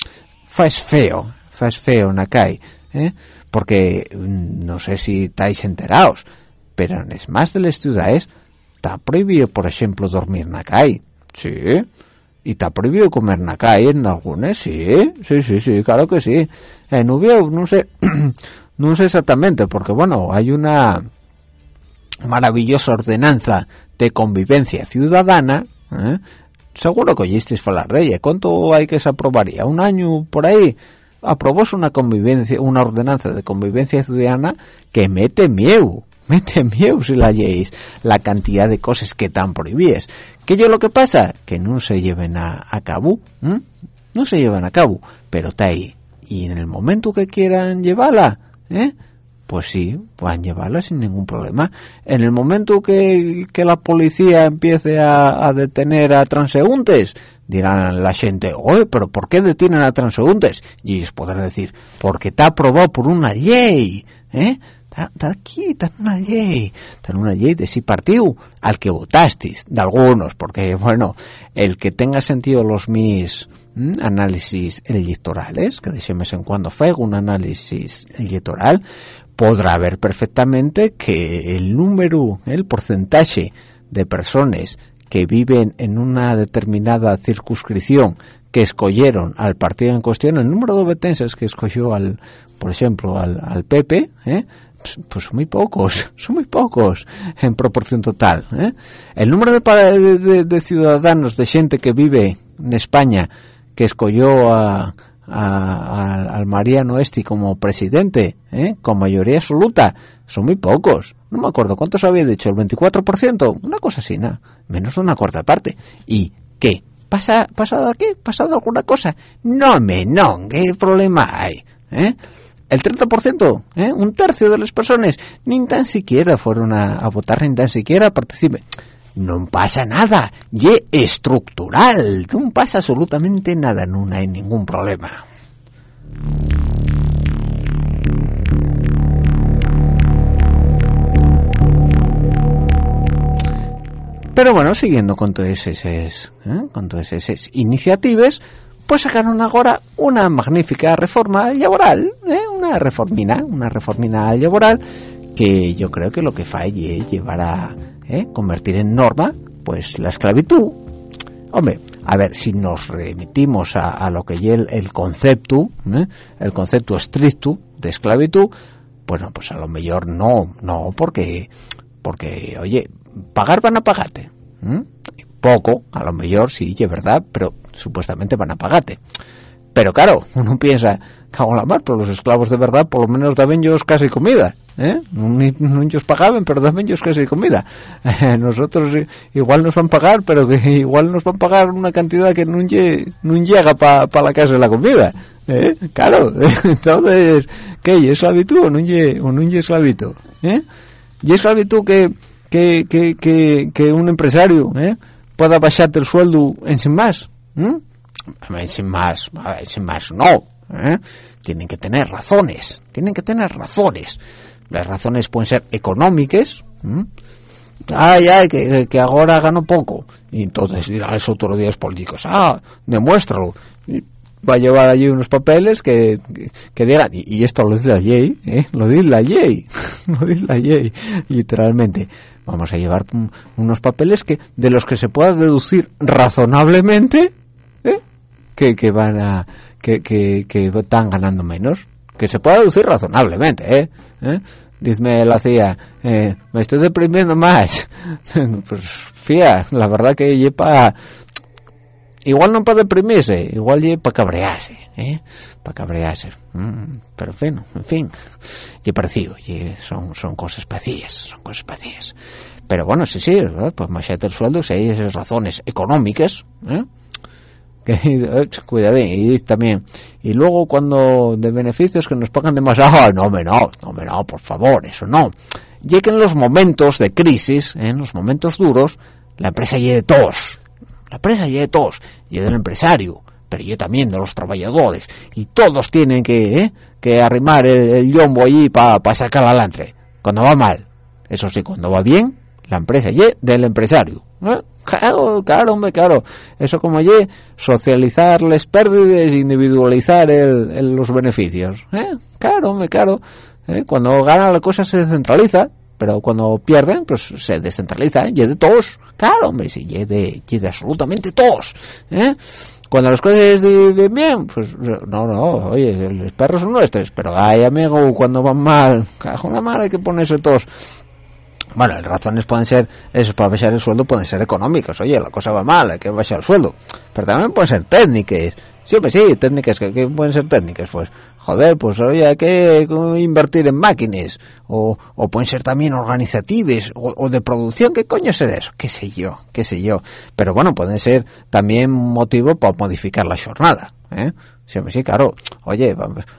faz feo, faz feo en la calle. ¿eh? Porque mm, no sé si estáis enterados, pero en es más de las ciudades está prohibido, por ejemplo, dormir calle. Sí. ¿Y está prohibido comer en la calle en algunas? Sí, sí, sí, sí, claro que sí. En Ubió, no sé, <clears throat> no sé exactamente, porque bueno, hay una maravillosa ordenanza de convivencia ciudadana, ¿eh? seguro que oísteis hablar de ella. ¿Cuánto hay que se aprobaría? ¿Un año por ahí? Aprobóse una convivencia, una ordenanza de convivencia ciudadana que mete miedo, <laughs> mete miedo si la lleis la cantidad de cosas que están prohibidas. ¿Qué yo lo que pasa? Que no se lleven a, a cabo, no se llevan a cabo, pero está ahí. Y en el momento que quieran llevarla, ¿eh? Pues sí, pueden llevarla sin ningún problema. En el momento que, que la policía empiece a, a, detener a transeúntes, dirán la gente, oye, pero ¿por qué detienen a transeúntes? Y ellos podrán decir, porque está aprobado por una ley, ¿eh? Está aquí, está una ley, está una ley de sí partido al que votasteis, de algunos, porque, bueno, el que tenga sentido los mis análisis electorales, que de vez en cuando fego un análisis electoral, podrá ver perfectamente que el número, el porcentaje de personas que viven en una determinada circunscripción que escogieron al partido en cuestión, el número de obetenses que escogió al, por ejemplo, al, al PP, ¿eh? pues, pues, son muy pocos, <laughs> son muy pocos en proporción total. ¿eh? El número de, de, de, ciudadanos, de gente que vive en España, que escogió a, a, a, al Mariano Esti como presidente, ¿eh? con mayoría absoluta, son muy pocos. No me acuerdo cuántos había dicho, el 24%, una cosa así, nada, menos una cuarta parte. ¿Y qué? ¿Pasa, ¿Pasado aquí? ¿Pasado alguna cosa? No me ¿qué problema hay? ¿Eh? El 30%, ¿eh? un tercio de las personas, ni tan siquiera fueron a, a votar, ni tan siquiera participen no pasa nada, y estructural, no pasa absolutamente nada, no hay ningún problema. Pero bueno, siguiendo con todas esas, ¿eh? con todas esas iniciativas, pues sacaron ahora una magnífica reforma laboral, ¿eh? una reformina, una reformina laboral que yo creo que lo que falle es llevar a ¿eh? convertir en norma pues la esclavitud. Hombre, a ver, si nos remitimos a, a lo que es el, concepto, ¿eh? el concepto estricto de esclavitud, bueno, pues a lo mejor no, no, porque, porque, oye, pagar van a pagarte. ¿eh? Poco, a lo mejor sí, es verdad, pero supuestamente van a pagarte. Pero claro, uno piensa, cago en la mar, pero los esclavos de verdad por lo menos daban ellos casi comida. ¿eh? No ellos pagaban, pero daban ellos casi comida. Eh, <laughs> nosotros igual nos van a pagar, pero que <laughs> igual nos van a pagar una cantidad que no, llega para pa la casa de la comida. ¿eh? Claro, <laughs> entonces, ¿qué? ¿Y esclavitud o no es esclavitud? ¿Eh? ¿Y esclavitud que, que, que, que, que un empresario ¿eh? pueda bajarte el sueldo en sin más? ¿eh? sin más, sin más no. ¿Eh? Tienen que tener razones, tienen que tener razones. Las razones pueden ser económicas. ¿eh? Ay, ay, que, que ahora gano poco. Y entonces dirán los autoridades políticos, ah, demuéstralo. Va a llevar allí unos papeles que, que, que digan, y, esto lo dice la ley, ¿eh? lo dice la ley, <laughs> lo dice la ley, literalmente. Vamos a llevar unos papeles que de los que se pueda deducir razonablemente que, que van a que, que, que, están ganando menos que se puede deducir razonablemente ¿eh? ¿Eh? Dime la CIA eh, me estoy deprimiendo más <laughs> pues fía la verdad que lleva igual no para deprimirse igual y para cabrearse ¿eh? para cabrearse mm, pero en fin en fin y parecido y son son cosas vacías son cosas vacías pero bueno sí sí pues más el sueldo si hay esas razones económicas ¿eh? Que <laughs> eh, y también. Y luego cuando de beneficios que nos pagan demasiado no me no no me no por favor eso no lleguen los momentos de crisis ¿eh? en los momentos duros la empresa lleve todos la empresa lleve todos y del empresario pero yo también de los trabajadores. Y todos tienen que ¿eh? que arrimar el, el yombo allí para pa sacar adelante. Cuando va mal eso sí cuando va bien la empresa y del empresario ¿eh? claro, claro, hombre, claro eso como ye socializar las pérdidas individualizar el, el, los beneficios ¿eh? claro, hombre, claro ¿eh? cuando gana la cosa se descentraliza pero cuando pierden pues se descentraliza ¿eh? y de todos claro hombre sí y de, y de absolutamente todos ¿eh? cuando las cosas viven bien pues no no oye los perros son nuestros pero ay amigo cuando van mal cajo la mar hay que ponerse todos bueno, las razones pueden ser, eso, para bajar el sueldo pueden ser económicas, oye, la cosa va mal, hay que bajar el sueldo, pero también pueden ser técnicas, pues sí, técnicas, que, pueden ser técnicas, pues, joder, pues oye, hay que invertir en máquinas, o, o pueden ser también organizativas, o, o, de producción, ¿qué coño será eso? Qué sé yo, qué sé yo, pero bueno, pueden ser también motivo para modificar la jornada, ¿eh? Sí, sí, claro, oye,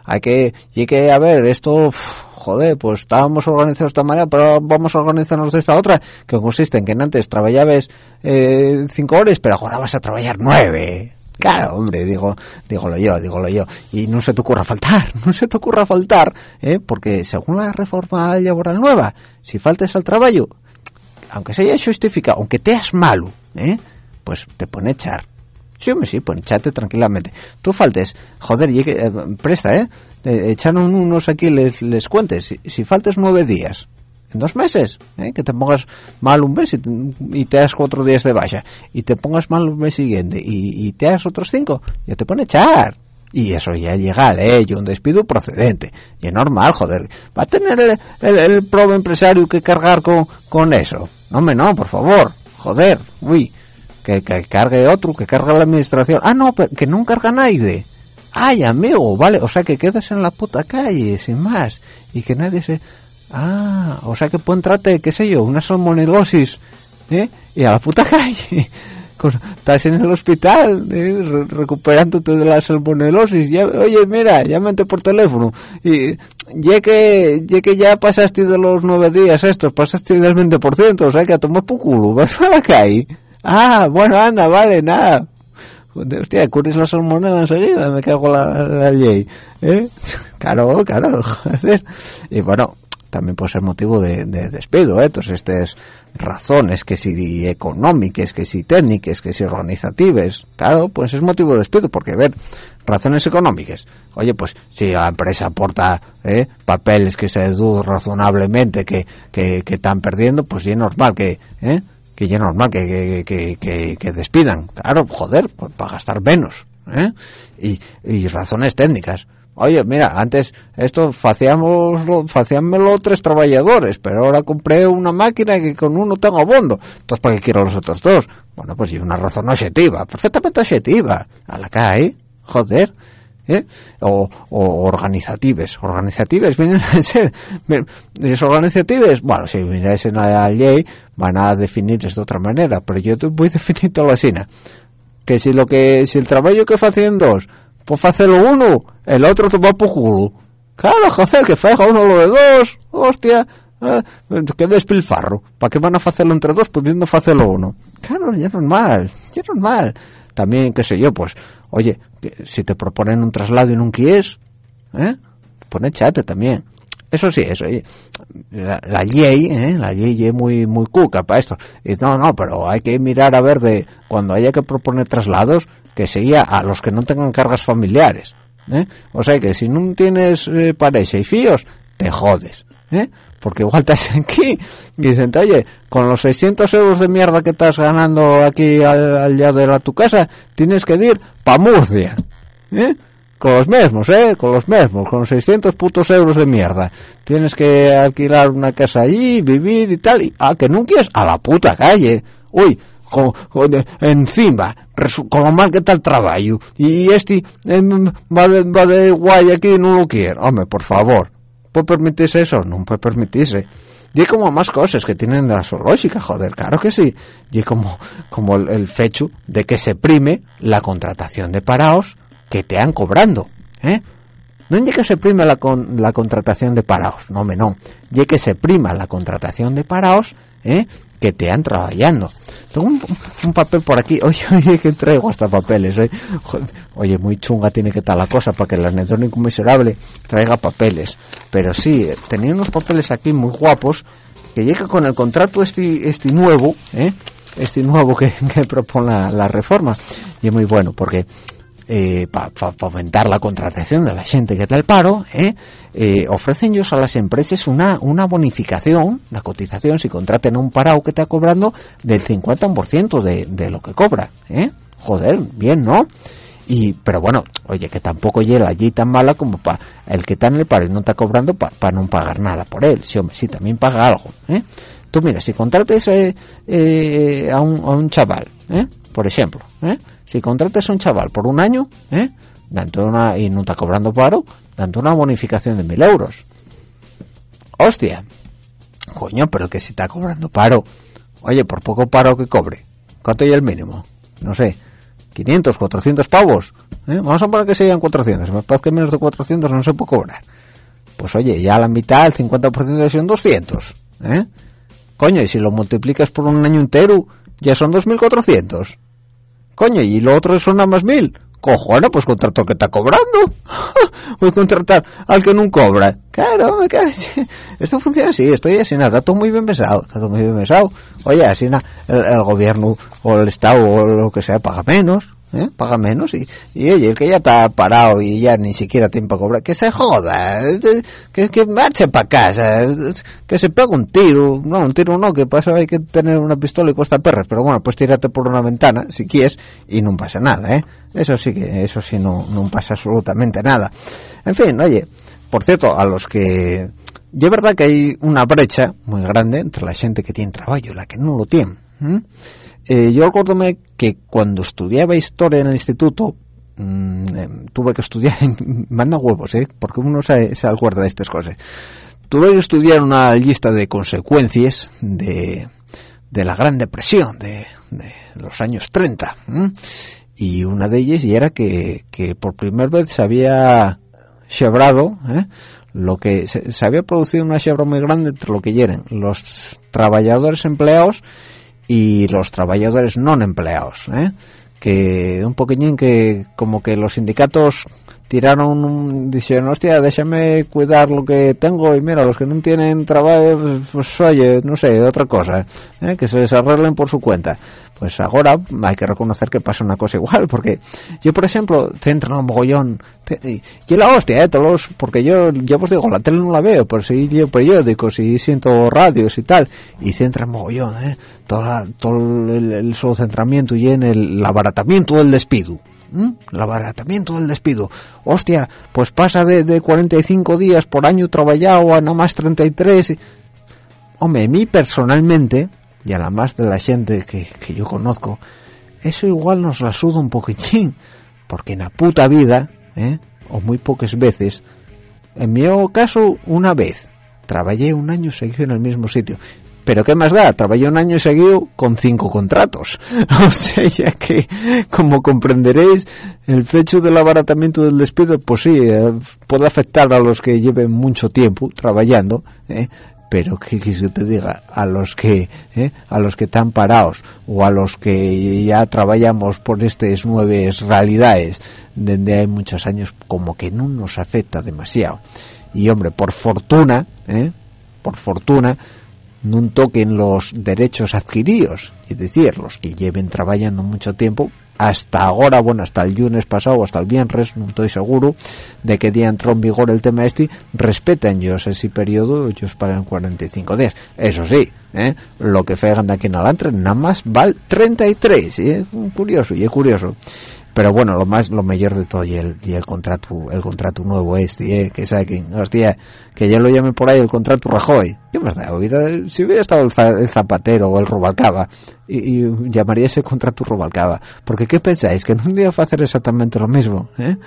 hay que, hay que, a ver, esto, joder, pues estábamos organizados de esta manera, pero vamos a organizarnos de esta otra, que consiste en que antes trabajabas eh, cinco horas, pero ahora vas a trabajar nueve. Claro, hombre, digo, dígolo yo, dígolo yo. Y no se te ocurra faltar, <laughs> no se te ocurra faltar, ¿eh? porque según la reforma laboral nueva, si faltes al trabajo, aunque se haya justificado, aunque te has malo, ¿eh? pues te pone a echar. Sí, hombre, sí, pues echate tranquilamente. Tú faltes, joder, y eh, presta, ¿eh? eh echaron unos aquí, les, les cuentes, si, si faltes nueve días, en dos meses, ¿eh? que te pongas mal un mes y te, y te das cuatro días de baja, y te pongas mal un mes siguiente y, y te das otros cinco, ya te pone a echar. Y eso ya es legal, ¿eh? Y un despido procedente. Y es normal, joder. Va a tener el, pro empresario que cargar con, con eso. No, me no, por favor. Joder, uy que, que, cargue otro, que cargue la administración. Ah, no, pero que no carga nadie. Ay, amigo, vale, o sea que quedas en la puta calle, sin más, y que nadie se... Ah, o sea que pueden trate, qué sé yo, una salmonelosis, ¿eh? Y a la puta <laughs> calle. Estás en el hospital, ¿eh? recuperándote de la salmonelosis. Ya, oye, mira, llámate por teléfono. Y ya que, ya que ya pasaste de los nueve días estos, pasaste del 20%, o sea que a tomar por culo, vas a la calle. Ah, bueno, anda, vale, nada. Hostia, curis la salmonela enseguida, me cago la, la ley. ¿Eh? <laughs> Claro, claro, <laughs> joder. Y bueno, también puede ser motivo de, de despido, ¿eh? Entonces, estas razones, que si económicas, que si técnicas, que si organizativas, claro, pues es motivo de despido, porque, a ver, razones económicas. Oye, pues si la empresa aporta ¿eh? papeles que se deducen razonablemente que, que, que están perdiendo, pues es normal que, ¿eh? Que ya es normal que, que, que, que, despidan. Claro, joder, pues para gastar menos. ¿eh? Y, y razones técnicas. Oye, mira, antes esto hacíamelo tres trabajadores, pero ahora compré una máquina que con uno tengo bondo. Entonces, ¿para qué quiero los otros dos? Bueno, pues y una razón objetiva, perfectamente objetiva. A la cae, joder. ¿Eh? o, o organizatives. Organizatives vienen a ser las organizatives. Bueno si miráis en la ley van a definirles de otra manera pero yo te voy <laughs> a definir todo así que si lo que si el trabajo que hacen dos pues hacerlo uno el otro te va por culo. Claro joder que faja uno lo de dos hostia eh, que despilfarro. ¿para qué van a hacerlo entre dos pudiendo hacerlo uno? claro ya es normal ya es normal. También qué sé yo pues oye si te proponen un traslado en un quies ¿eh? pone chate también eso sí eso la, la ¿eh? la ley es muy muy cuca para esto y no no pero hay que mirar a ver de cuando haya que proponer traslados que sea a los que no tengan cargas familiares ¿eh? o sea que si no tienes eh, pareja y fíos te jodes ¿eh? Porque igual estás aquí y dicen, oye, con los 600 euros de mierda que estás ganando aquí al, al lado de la, tu casa, tienes que ir pa' Murcia, ¿eh? Con los mismos, ¿eh? Con los mismos, con 600 putos euros de mierda. Tienes que alquilar una casa allí, vivir y tal, y, ah, que no quieres, a la puta calle. Uy, con, encima con lo mal que está el trabajo y este em, va, de, va de guay aquí no lo quiere hombre por favor ¿puede permitirse eso? no puede permitirse y como más cosas que tienen la zoológica, joder, claro que sí. Y como, como el, fecho de que se prime la contratación de parados que te han cobrando, ¿eh? No es que se prime la, con, la contratación de parados, no, me no. Y que se prima la contratación de parados, ¿eh? que te han trabajando. Tengo un, papel por aquí. <laughs> Oye, oye, que traigo hasta papeles. ¿eh? Oye, muy chunga tiene que estar la cosa para que el anedónico miserable traiga papeles. Pero sí, tenía unos papeles aquí muy guapos que llega con el contrato este, este nuevo, ¿eh? este nuevo que, <laughs> propone la reforma. Y es muy bueno porque eh, para fomentar la contratación de la gente que está el paro, eh, eh, ofrecen ellos a las empresas una, una bonificación, la cotización, si contraten a un parado que está cobrando del 50% de, de lo que cobra. ¿eh? Joder, bien, ¿no? y pero bueno oye que tampoco llega allí tan mala como para el que está en el paro y no está cobrando para no pagar nada por él sí hombre sí también paga algo ¿eh? tú mira si contrates eh, eh, a, un, a un chaval ¿eh? por ejemplo ¿eh? Si contratas a un chaval por un año, ¿eh? Una, y no está cobrando paro, dando una bonificación de mil euros. Hostia. Coño, pero que si está cobrando paro. Oye, por poco paro que cobre. ¿Cuánto es el mínimo? No sé. 500, 400 pavos. ¿eh? Vamos a poner que sean 400. Me parece que menos de 400 no se puede cobrar. Pues oye, ya la mitad, el 50% son 200. ¿eh? Coño, y si lo multiplicas por un año entero, ya son 2.400. Coño, y lo otro son nada más mil. Cojones, pues contrato que está cobrando. <laughs> Voy a contratar al que no cobra. Claro, me cae. Esto funciona así, estoy así, nada, todo muy bien pensado, está todo muy bien pensado. Oye, así el, el gobierno o el Estado o lo que sea paga menos. ¿Eh? paga menos y, oye, el que ya está parado y ya ni siquiera tiene para cobrar, que se joda, que, que marche para casa, que se pegue un tiro, no, un tiro no, que pasa hay que tener una pistola y cuesta perras, pero bueno, pues tírate por una ventana si quieres y no pasa nada, ¿eh? Eso sí que, eso sí no, no pasa absolutamente nada. En fin, oye, por cierto, a los que... Y es verdad que hay una brecha muy grande entre la gente que tiene trabajo y la que no lo tiene. Eh, yo acuérdome que cuando estudiaba historia en el instituto, mm, eh, tuve que estudiar, <laughs> manda huevos, ¿eh? Porque uno se, se acuerda de estas cosas. Tuve que estudiar una lista de consecuencias de, de la Gran Depresión de, de los años 30. Y una de ellas y era que, que por primera vez se había chebrado, ¿eh? lo que se, se, había producido una chebra muy grande entre lo que eran los trabajadores empleados y los trabajadores no empleados, ¿eh? que un poquillín que como que los sindicatos tiraron un, dijeron hostia déjame cuidar lo que tengo y mira los que no tienen trabajo pues oye no sé otra cosa ¿eh? que se desarrollen por su cuenta pues ahora hay que reconocer que pasa una cosa igual porque yo por ejemplo centro un mogollón y, la hostia eh, todos porque yo yo pues digo la tele no la veo pero si yo periódicos y siento radios y tal y centra mogollón eh todo, todo el, el, centramiento y en el abaratamiento del despido el abaratamiento del despido. Hostia, pues pasa de, de 45 días por año trabajado a nada más 33. Hombre, a mí personalmente, y a la más de la gente que, que yo conozco, eso igual nos la suda un poquitín, porque en la puta vida, ¿eh? o muy pocas veces, en mi caso una vez, trabajé un año seguido en el mismo sitio pero qué más da, trabajé un año seguido con cinco contratos, <laughs> o sea, ya que, como comprenderéis, el hecho del abaratamiento del despido, pues sí, eh, puede afectar a los que lleven mucho tiempo trabajando, ¿eh? pero que, que te diga a los que ¿eh? a los que están parados o a los que ya trabajamos por estas nueve realidades desde hay muchos años como que no nos afecta demasiado y hombre por fortuna ¿eh? por fortuna no toquen los derechos adquiridos, es decir, los que lleven trabajando mucho tiempo, hasta ahora, bueno, hasta el lunes pasado, hasta el viernes, no estoy seguro de que día entró en vigor el tema este, respeten ellos ese periodo, ellos pagan 45 días. Eso sí, ¿eh? lo que fegan de aquí en adelante, nada más vale 33, ¿eh? curioso, y es curioso. Pero bueno lo más lo mejor de todo y el, y el contrato el contrato nuevo este eh, que saquen hostia que ya lo llamen por ahí el contrato Rajoy qué verdad hubiera, si hubiera estado el, Zapatero o el Rubalcaba y, y, llamaría ese contrato Rubalcaba porque qué pensáis que en un día va a hacer exactamente lo mismo ¿eh?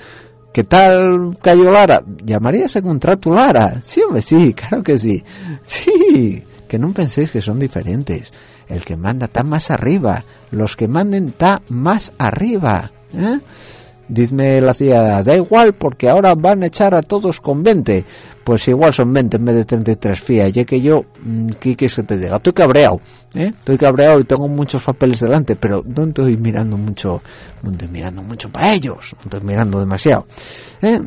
¿Qué tal Cayo Lara? Llamaría ese contrato Lara. Sí, hombre, sí, claro que sí. Sí, que no penséis que son diferentes. El que manda está más arriba. Los que manden está más arriba. ¿Eh? Dime la CIA, da igual porque ahora van a echar a todos con 20. Pues igual son 20 en vez de 33 fía. Ya que yo, ¿qué quieres que te diga? Estoy cabreado, ¿eh? Estoy cabreado y tengo muchos papeles delante, pero no estoy mirando mucho, no estoy mirando mucho para ellos, no estoy mirando demasiado. ¿eh?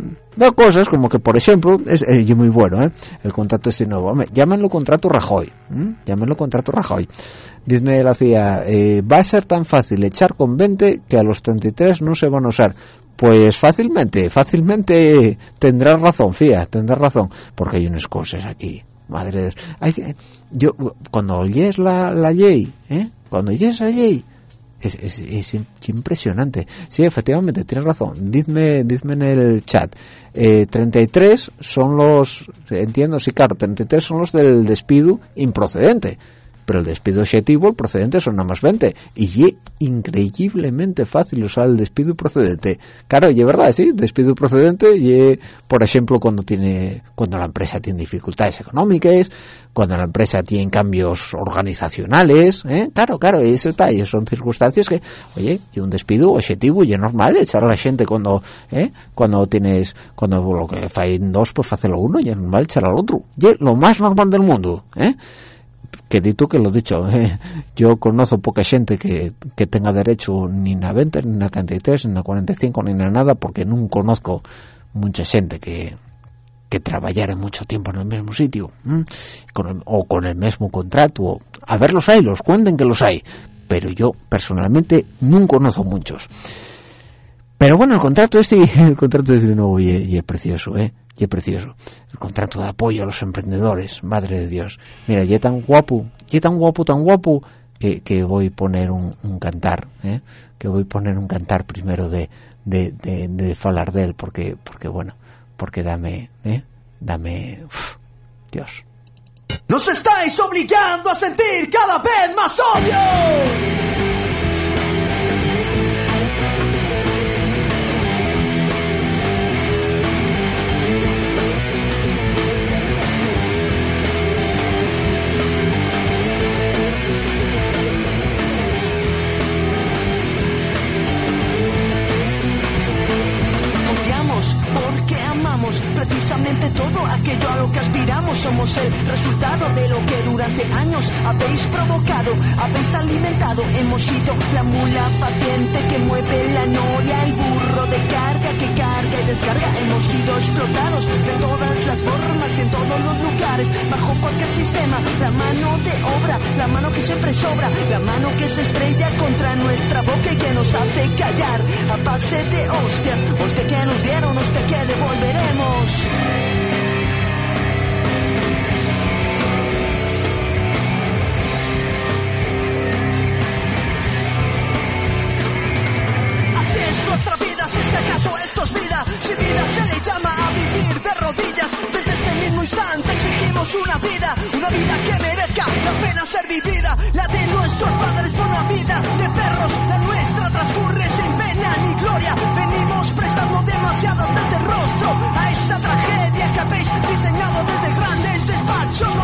Cosas como que, por ejemplo, es eh, muy bueno, ¿eh? El contrato este nuevo. Hombre, llámenlo contrato Rajoy, llámenlo contrato Rajoy. Dime la CIA, eh, va a ser tan fácil echar con 20 que a los 33 no se van a usar. Pues fácilmente, fácilmente tendrás razón, fía, tendrás razón, porque hay unas cosas aquí, madre de Dios. yo, cuando oyes la, la ley, ¿eh? Cuando oyes la ley, es, es, es, impresionante. Sí, efectivamente, tienes razón. Dime, dime en el chat. Eh, 33 son los, entiendo, sí, claro, 33 son los del despido improcedente pero el despido objetivo, el procedente son nada más 20 y es increíblemente fácil usar el despido procedente claro y es verdad sí despido procedente y por ejemplo cuando tiene cuando la empresa tiene dificultades económicas cuando la empresa tiene cambios organizacionales ¿eh? claro claro eso está y son circunstancias que oye y un despido objetivo y es normal echar a la gente cuando ¿eh? cuando tienes cuando lo que dos pues hacerlo uno y es normal echar al otro y lo más normal del mundo ¿eh? Que di tú que lo dicho eh, yo conozco poca gente que, que tenga derecho ni a 20 ni a 33 ni a 45 ni a nada porque no conozco mucha gente que que trabajara mucho tiempo en el mismo sitio con o con el mismo contrato o, a ver los hay los cuenten que los hay pero yo personalmente no conozco muchos pero bueno el contrato este <laughs> el contrato es de nuevo y, y es precioso eh y es precioso. El contrato de apoyo a los emprendedores, madre de Dios. Mira, ya tan guapo, ya tan guapo, tan guapo, que, que voy a poner un, un cantar, ¿eh? que voy a poner un cantar primero de, de, de, de falar de él, porque, porque bueno, porque dame, ¿eh? dame, uf, Dios. Nos estáis obligando a sentir cada vez más odio. Aquello a lo que aspiramos. Somos el resultado de lo que durante años habéis provocado, habéis alimentado. Hemos sido la mula paciente que mueve la noria, el burro de carga que carga y descarga. Hemos sido explotados de todas las formas y en todos los lugares, bajo cualquier sistema. La mano de obra, la mano que siempre sobra, la mano que se estrella contra nuestra boca y que nos hace callar. A base de hostias, hostia que nos dieron, hostia que devolveremos. Exigimos una vida, una vida que merezca la pena ser vivida, la de nuestros padres por una vida de perros, la nuestra transcurre sin pena ni gloria, venimos prestando demasiadas veces rostro a esa tragedia que habéis diseñado desde grandes despachos,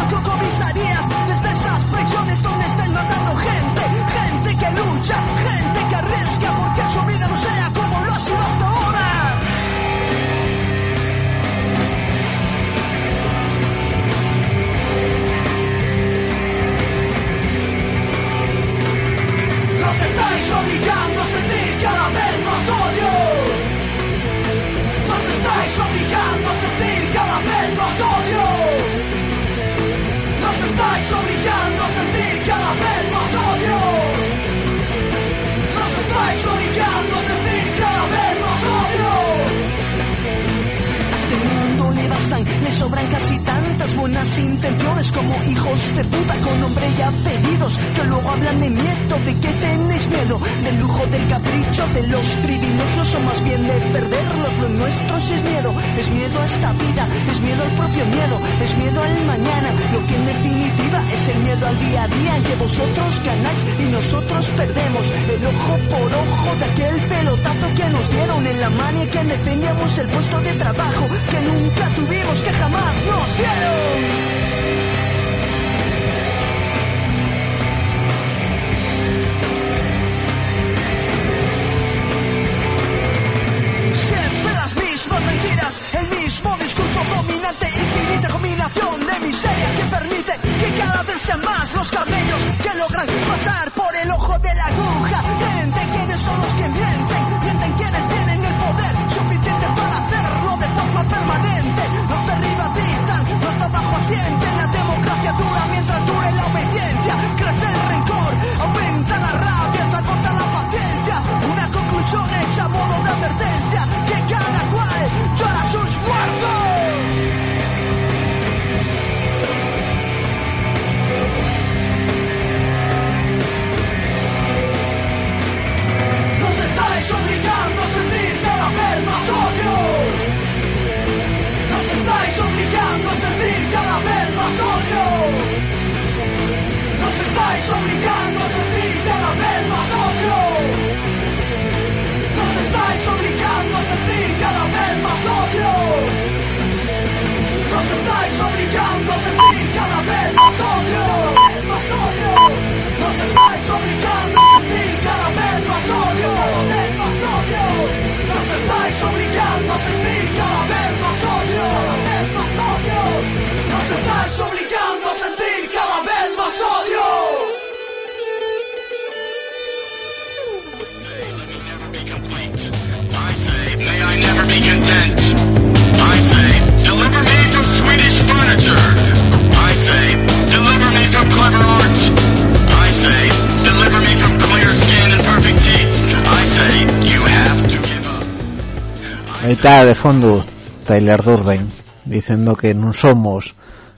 Ahí está de fondo Tyler Durden diciendo que no somos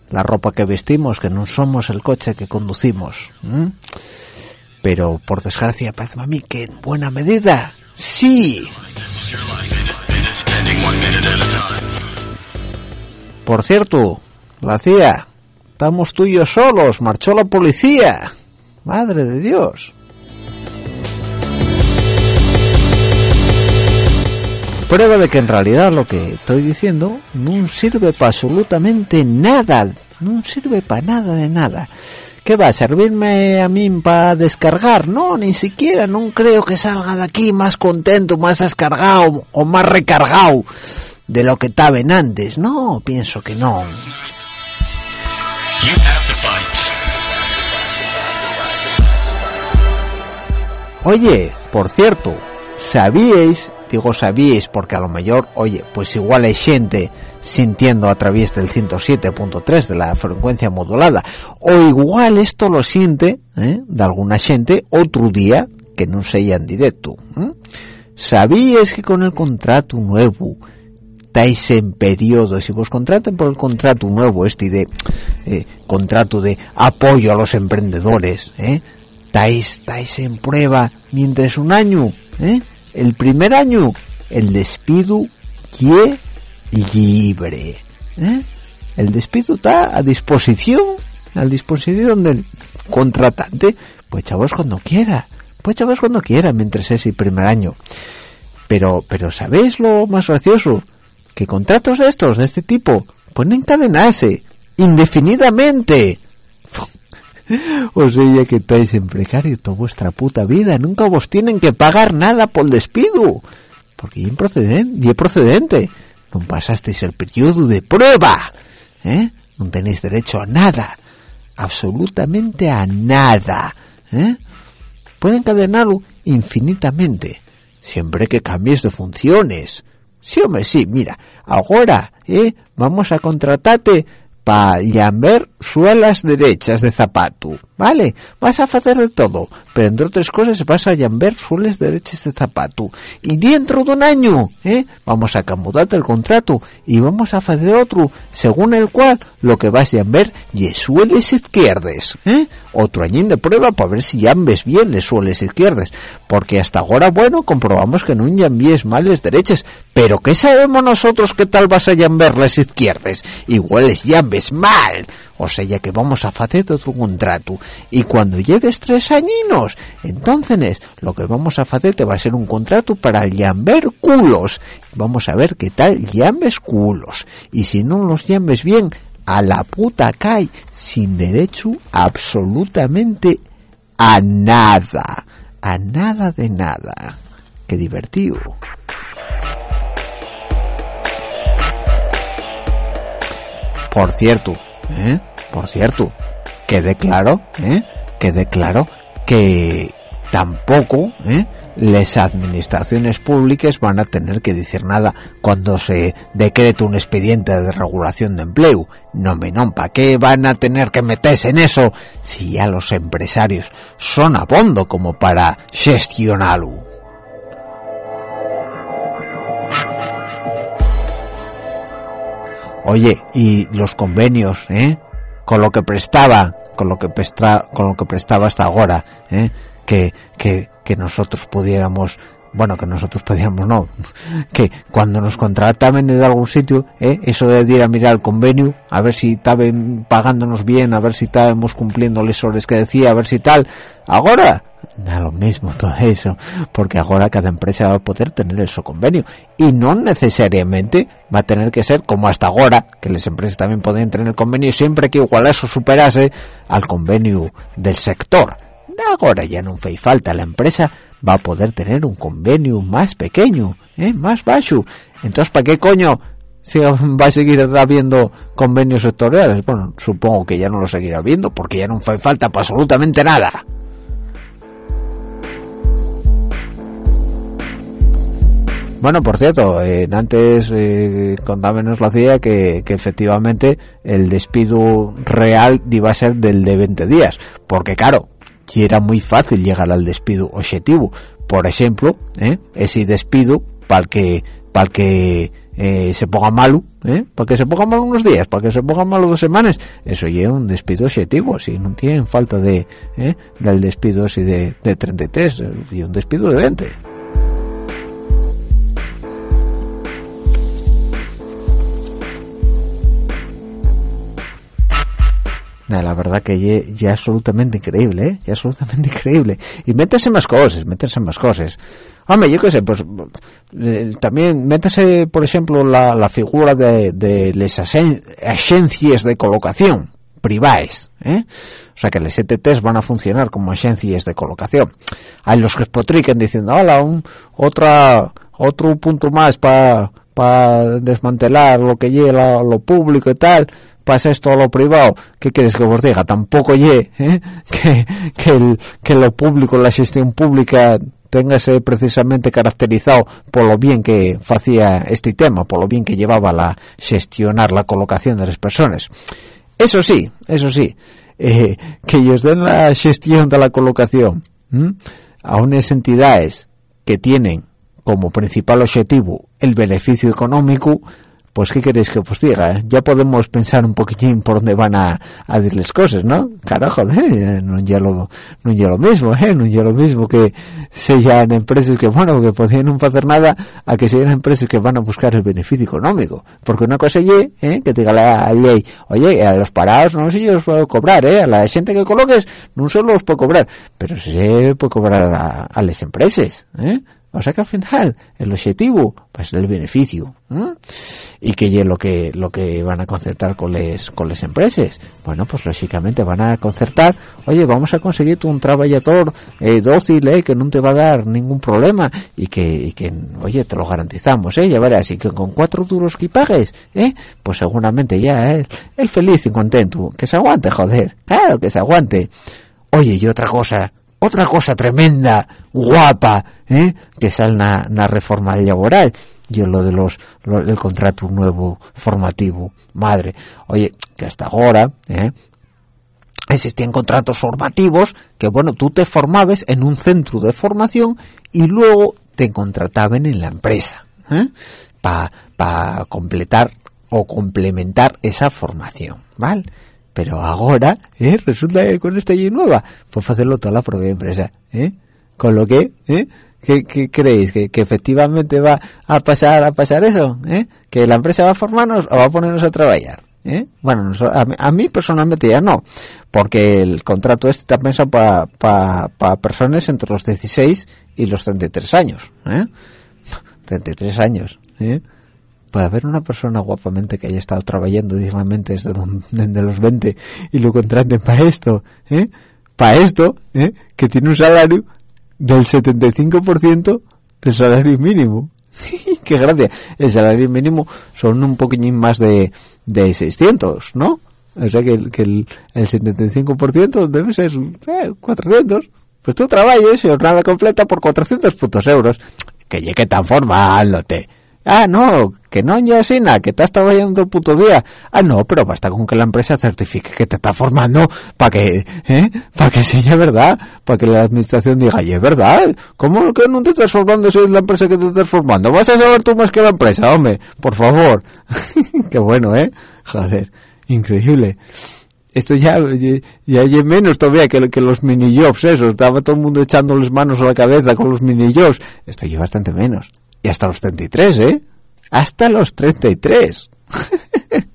la ropa que vestimos, que no somos el coche que conducimos. Pero por desgracia parece a mí que en buena medida sí. Por cierto, la CIA, estamos yo solos, marchó la policía. Madre de Dios. Prueba de que en realidad lo que estoy diciendo no sirve para absolutamente nada, no sirve para nada de nada. ¿Qué va a servirme a mí para descargar? No, ni siquiera, no creo que salga de aquí más contento, más descargado o más recargado de lo que estaba en antes. No, pienso que no. Oye, por cierto, ¿sabíais? Digo sabíais porque a lo mejor, oye, pues igual hay gente sintiendo a través del 107.3 de la frecuencia modulada, o igual esto lo siente ¿eh? de alguna gente otro día que no sea en directo. ¿eh? ¿Sabíais que con el contrato nuevo estáis en periodo, si vos contratan por el contrato nuevo, este de eh, contrato de apoyo a los emprendedores, ¿eh? estáis, estáis en prueba mientras un año, ¿eh? El primer año, el despido ye libre, ¿eh? el despido está a disposición, a disposición del contratante, pues chavos cuando quiera, pues chavos cuando quiera, mientras es el primer año. Pero, pero ¿sabéis lo más gracioso? Que contratos de estos, de este tipo, pueden encadenarse indefinidamente. O sea, que estáis en precario toda vuestra puta vida, nunca vos tienen que pagar nada por despido. Porque es procedente, procedente. No pasasteis el periodo de prueba. ¿eh? No tenéis derecho a nada. Absolutamente a nada. ¿eh? Pueden encadenarlo infinitamente. Siempre que cambies de funciones. Sí, hombre, sí, mira, ahora, ¿eh? Vamos a contratarte para llamar suelas derechas de zapato. Vale vas a hacer de todo pero entre otras cosas vas a llamber sueles derechos de zapato y dentro de un año ¿eh? vamos a camudarte el contrato y vamos a hacer otro según el cual lo que vas a llamber y sueles izquierdes ¿eh? otro añín de prueba para ver si llambes bien les sueles izquierdes porque hasta ahora bueno comprobamos que no llambes males derechos pero ¿qué sabemos nosotros qué tal vas a llamber las izquierdes igual les llambes mal o sea ya que vamos a hacer otro contrato y cuando llegues tres añinos entonces lo que vamos a hacer te va a ser un contrato para llamber culos. Vamos a ver qué tal llambes culos. Y si no los llambes bien a la puta cae sin derecho absolutamente a nada. A nada de nada. Qué divertido. Por cierto ¿eh? por cierto quede claro ¿eh? quede claro que tampoco ¿eh? las administraciones públicas van a tener que decir nada cuando se decrete un expediente de regulación de empleo. No me no, ¿para qué van a tener que meterse en eso si ya los empresarios son a fondo como para gestionarlo? Oye, y los convenios, ¿eh? Con lo que prestaba, con lo que presta, con lo que prestaba hasta ahora, ¿eh? Que, que, que nosotros pudiéramos bueno, que nosotros pudiéramos no, <laughs> que cuando nos contrataban de algún sitio, ¿eh? eso de ir a mirar el convenio, a ver si estaban pagándonos bien, a ver si estábamos cumpliendo las horas que decía, a ver si tal, ahora, da lo mismo todo eso, porque ahora cada empresa va a poder tener ese convenio, y no necesariamente va a tener que ser como hasta ahora, que las empresas también podían tener el convenio siempre que igual eso superase al convenio del sector. Ahora ya no hace falta, la empresa va a poder tener un convenio más pequeño, ¿eh? más bajo. Entonces, ¿para qué coño va a seguir habiendo convenios sectoriales? Bueno, supongo que ya no lo seguirá viendo porque ya no hace falta para absolutamente nada. Bueno, por cierto, eh, antes eh, contámenos lo hacía que, que efectivamente el despido real iba a ser del de 20 días, porque claro, y era muy fácil llegar al despido objetivo. Por ejemplo, ¿eh? ese despido para que para que eh, se ponga malo, ¿eh? para que se ponga malo unos días, para que se ponga malo dos semanas, eso lleva un despido objetivo, si no tienen falta de ¿eh? del despido así de, de 33 y un despido de 20. La verdad que ya, ya absolutamente increíble, ¿eh? Ya absolutamente <laughs> increíble. Y métese más cosas, métese más cosas. Hombre, yo qué sé, pues eh, también métese, por ejemplo, la, la figura de, de las agencias de colocación privadas, ¿eh? O sea que las ETTs van a funcionar como agencias de colocación. Hay los que espotriquen diciendo, hola, un, otra, otro punto más para para desmantelar lo que lleva lo público y tal, pasa esto a lo privado, ¿qué quieres que os diga? Tampoco ye, ¿eh? <laughs> que, que, lo público, la gestión pública téngase precisamente caracterizado por lo bien que hacía este tema, por lo bien que llevaba la gestionar la colocación de las personas. Eso sí, eso sí, eh, que ellos den la gestión de la colocación a unas entidades que tienen como principal objetivo el beneficio económico, pues qué queréis que os diga, ya podemos pensar un poquitín por dónde van a, a decirles cosas, ¿no? Carajo, ¿eh? no ya lo, no ya lo mismo, ¿eh? No ya lo mismo que sean empresas que, bueno, que podían no hacer nada, a que sean empresas que van a buscar el beneficio económico. Porque una cosa es, ¿eh? Que te diga la ley, oye, a los parados no sé yo los puedo cobrar, ¿eh? A la gente que coloques no solo los puedo cobrar, pero se puede cobrar a las empresas, ¿eh? O sea que al final el objetivo va a ser el beneficio ¿eh? y que es lo que lo que van a concertar con les con las empresas. Bueno, pues lógicamente van a concertar, oye, vamos a conseguir un trabajador eh, dócil, eh, que no te va a dar ningún problema y que, y que oye, te lo garantizamos, eh, ya verás, y que con cuatro duros que pagues, eh, pues seguramente ya él, él feliz y contento, que se aguante, joder, claro que se aguante. Oye, y otra cosa, otra cosa tremenda, guapa, ¿eh? que sale la, la reforma laboral, yo lo de los, lo, el contrato nuevo formativo, madre, oye, que hasta ahora, ¿eh? existían contratos formativos que bueno tú te formabas en un centro de formación y luego te contrataban en la empresa ¿eh? para completar o complementar esa formación ¿vale? pero ahora ¿eh? resulta que con esta ley nueva pues hacerlo toda la propia empresa ¿eh? con lo que ¿eh? ¿Qué, creéis? ¿Que, ¿Que, efectivamente va a pasar a pasar eso? ¿eh? ¿Que la empresa va a formarnos o va a ponernos a trabajar? ¿Eh? Bueno, a mí, personalmente ya no, porque el contrato este está pensado para pa, pa personas entre los 16 y los 33 años. ¿eh? <laughs> 33 años. ¿eh? Puede haber una persona guapamente que haya estado trabajando dignamente desde, desde los 20 y lo contraten para esto, ¿eh? para esto, ¿eh? que tiene un salario del 75% del salario mínimo. <laughs> qué gracia. El salario mínimo son un poquillín más de, de 600, ¿no? O sea que, el, que el, el 75% debe ser eh, 400. Pues tú trabajes y jornada completa por 400 putos euros. Que llegue tan formal, no te. Ah, no, que no ya nada, que te estás trabajando el puto día. Ah, no, pero basta con que la empresa certifique que te está formando para que, ¿eh? Para que sea verdad, para que la administración diga, es verdad, ¿cómo que no te estás formando si es la empresa que te estás formando? Vas a saber tú más que la empresa, hombre, por favor. <laughs> Qué bueno, ¿eh? Joder, increíble. Esto ya, ya, menos todavía que, que los mini jobs, eso. Estaba todo el mundo echándoles manos a la cabeza con los mini jobs. Esto ya bastante menos. Y hasta los 33, ¿eh? Hasta los 33. <laughs>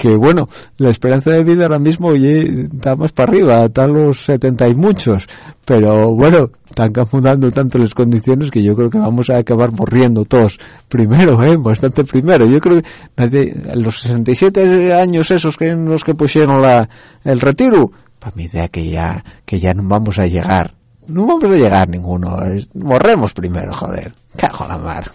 que bueno, la esperanza de vida ahora mismo oye, está más para arriba, está los 70 y muchos. Pero bueno, están cambiando tanto las condiciones que yo creo que vamos a acabar morriendo todos primero, ¿eh? Bastante primero. Yo creo que los 67 años esos que en los que pusieron la, el retiro, para mi idea que ya, que ya no vamos a llegar. No vamos a llegar ninguno. Morremos primero, joder. Cago la mar.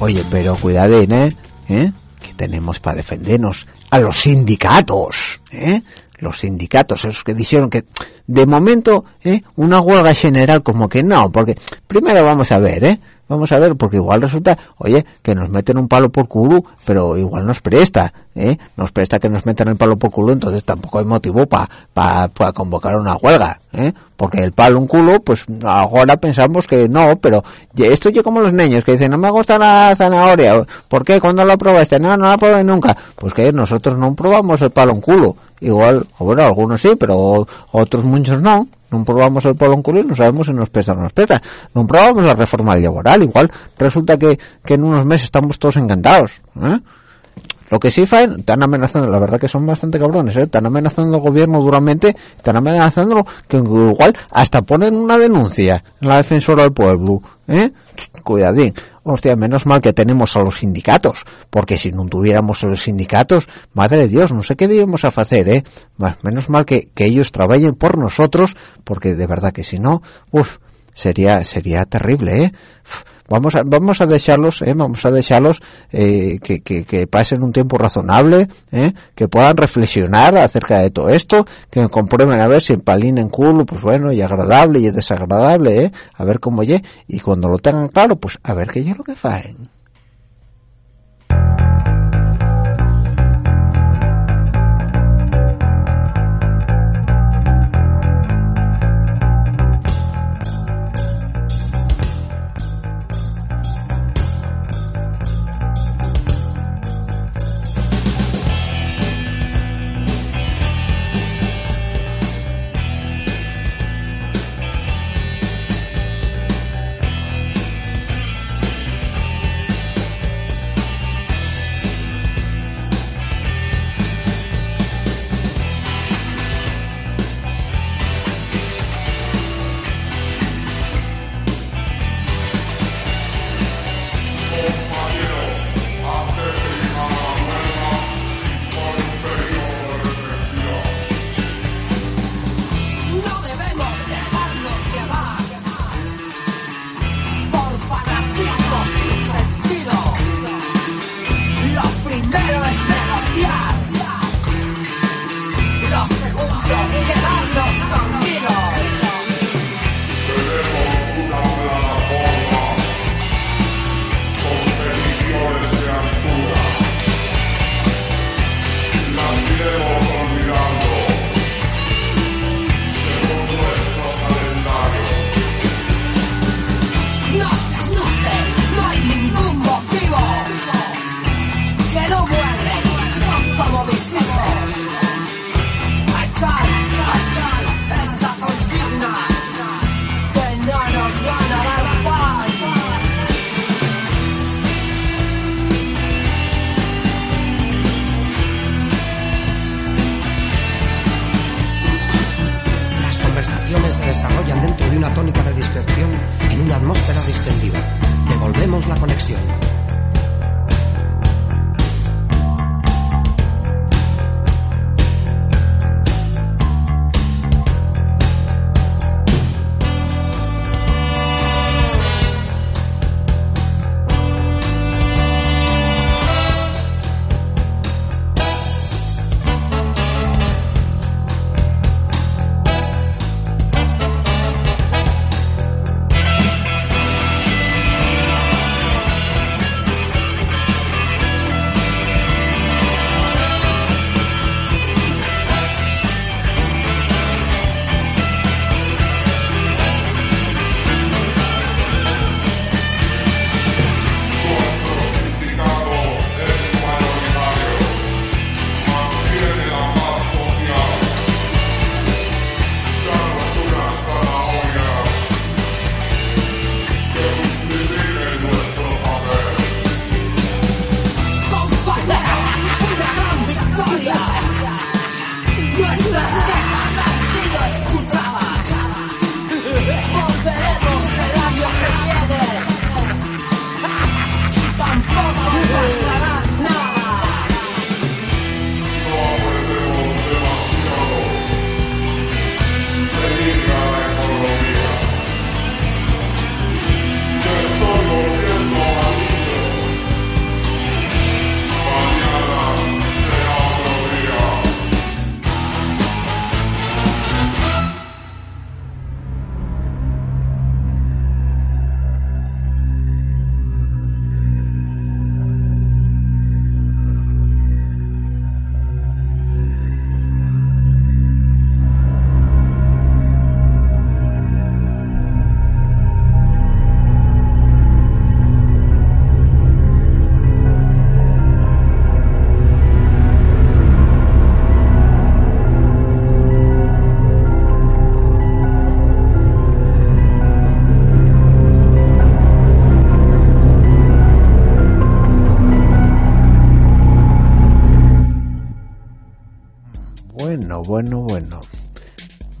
Oye, pero cuidadín, ¿eh? ¿eh? Que tenemos para defendernos a los sindicatos, ¿eh? Los sindicatos, esos que dijeron que de momento, ¿eh? Una huelga general como que no, porque primero vamos a ver, ¿eh? Vamos a ver, porque igual resulta, oye, que nos meten un palo por culo, pero igual nos presta, ¿eh? Nos presta que nos metan el palo por culo, entonces tampoco hay motivo para pa, pa convocar una huelga, ¿eh? Porque el palo un culo, pues ahora pensamos que no, pero esto yo como los niños que dicen, no me gusta la zanahoria, ¿por qué? ¿Cuándo la probaste? No, no la probé nunca. Pues que nosotros no probamos el palo un culo. Igual, o bueno, algunos sí, pero otros muchos no no probamos el y no sabemos si nos pesa o no nos pesa. No probamos la reforma laboral, igual resulta que, que en unos meses estamos todos encantados. ¿eh? Lo que sí faen, están amenazando, la verdad que son bastante cabrones, ¿eh? están amenazando al gobierno duramente, están amenazando que igual hasta ponen una denuncia en la defensora del pueblo, ¿eh? Cuidadín. Hostia, menos mal que tenemos a los sindicatos, porque si no tuviéramos a los sindicatos, madre de Dios, no sé qué debemos a hacer, ¿eh? Menos mal que, que ellos trabajen por nosotros, porque de verdad que si no, uff, sería, sería terrible, ¿eh? Vamos a vamos a dejarlos eh, vamos a dejarlos eh, que, que, que, pasen un tiempo razonable eh, que puedan reflexionar acerca de todo esto que comprueben a ver si en palín en culo pues bueno y agradable y desagradable eh, a ver cómo ye y cuando lo tengan claro pues a ver qué es lo que faen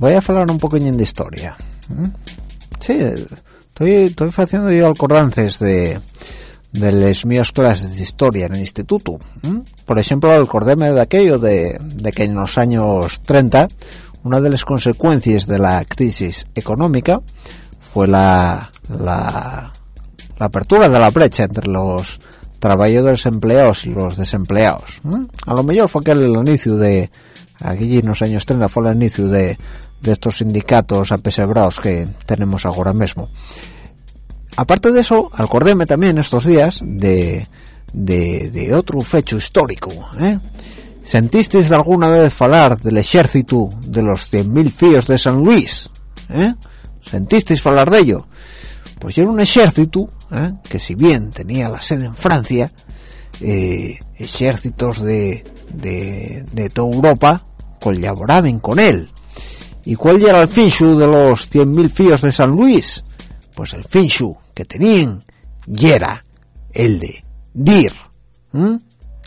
Voy a hablar un poquillo de historia. ¿Mm? Sí, estoy, estoy haciendo yo acordances de, de las mías clases de historia en el instituto. ¿Mm? Por ejemplo, acordéme de aquello de, de que en los años 30 una de las consecuencias de la crisis económica fue la, la, la apertura de la brecha entre los trabajadores empleados y los desempleados. ¿Mm? A lo mejor fue aquel el inicio de, aquí en los años 30 fue el inicio de, de estos sindicatos apesebrados que tenemos ahora mismo. Aparte de eso, acordéme también estos días de, de, de otro fecho histórico. ¿eh? ¿Sentisteis de alguna vez hablar del ejército de los 100.000 fíos de San Luis? ¿eh? ¿Sentisteis hablar de ello? Pues era un ejército ¿eh? que si bien tenía la sede en Francia, eh, ejércitos de, de, de toda Europa colaboraban con él. ¿Y cuál era el finchu de los 100.000 fíos de San Luis? Pues el finchu que tenían y era el de dir ¿m?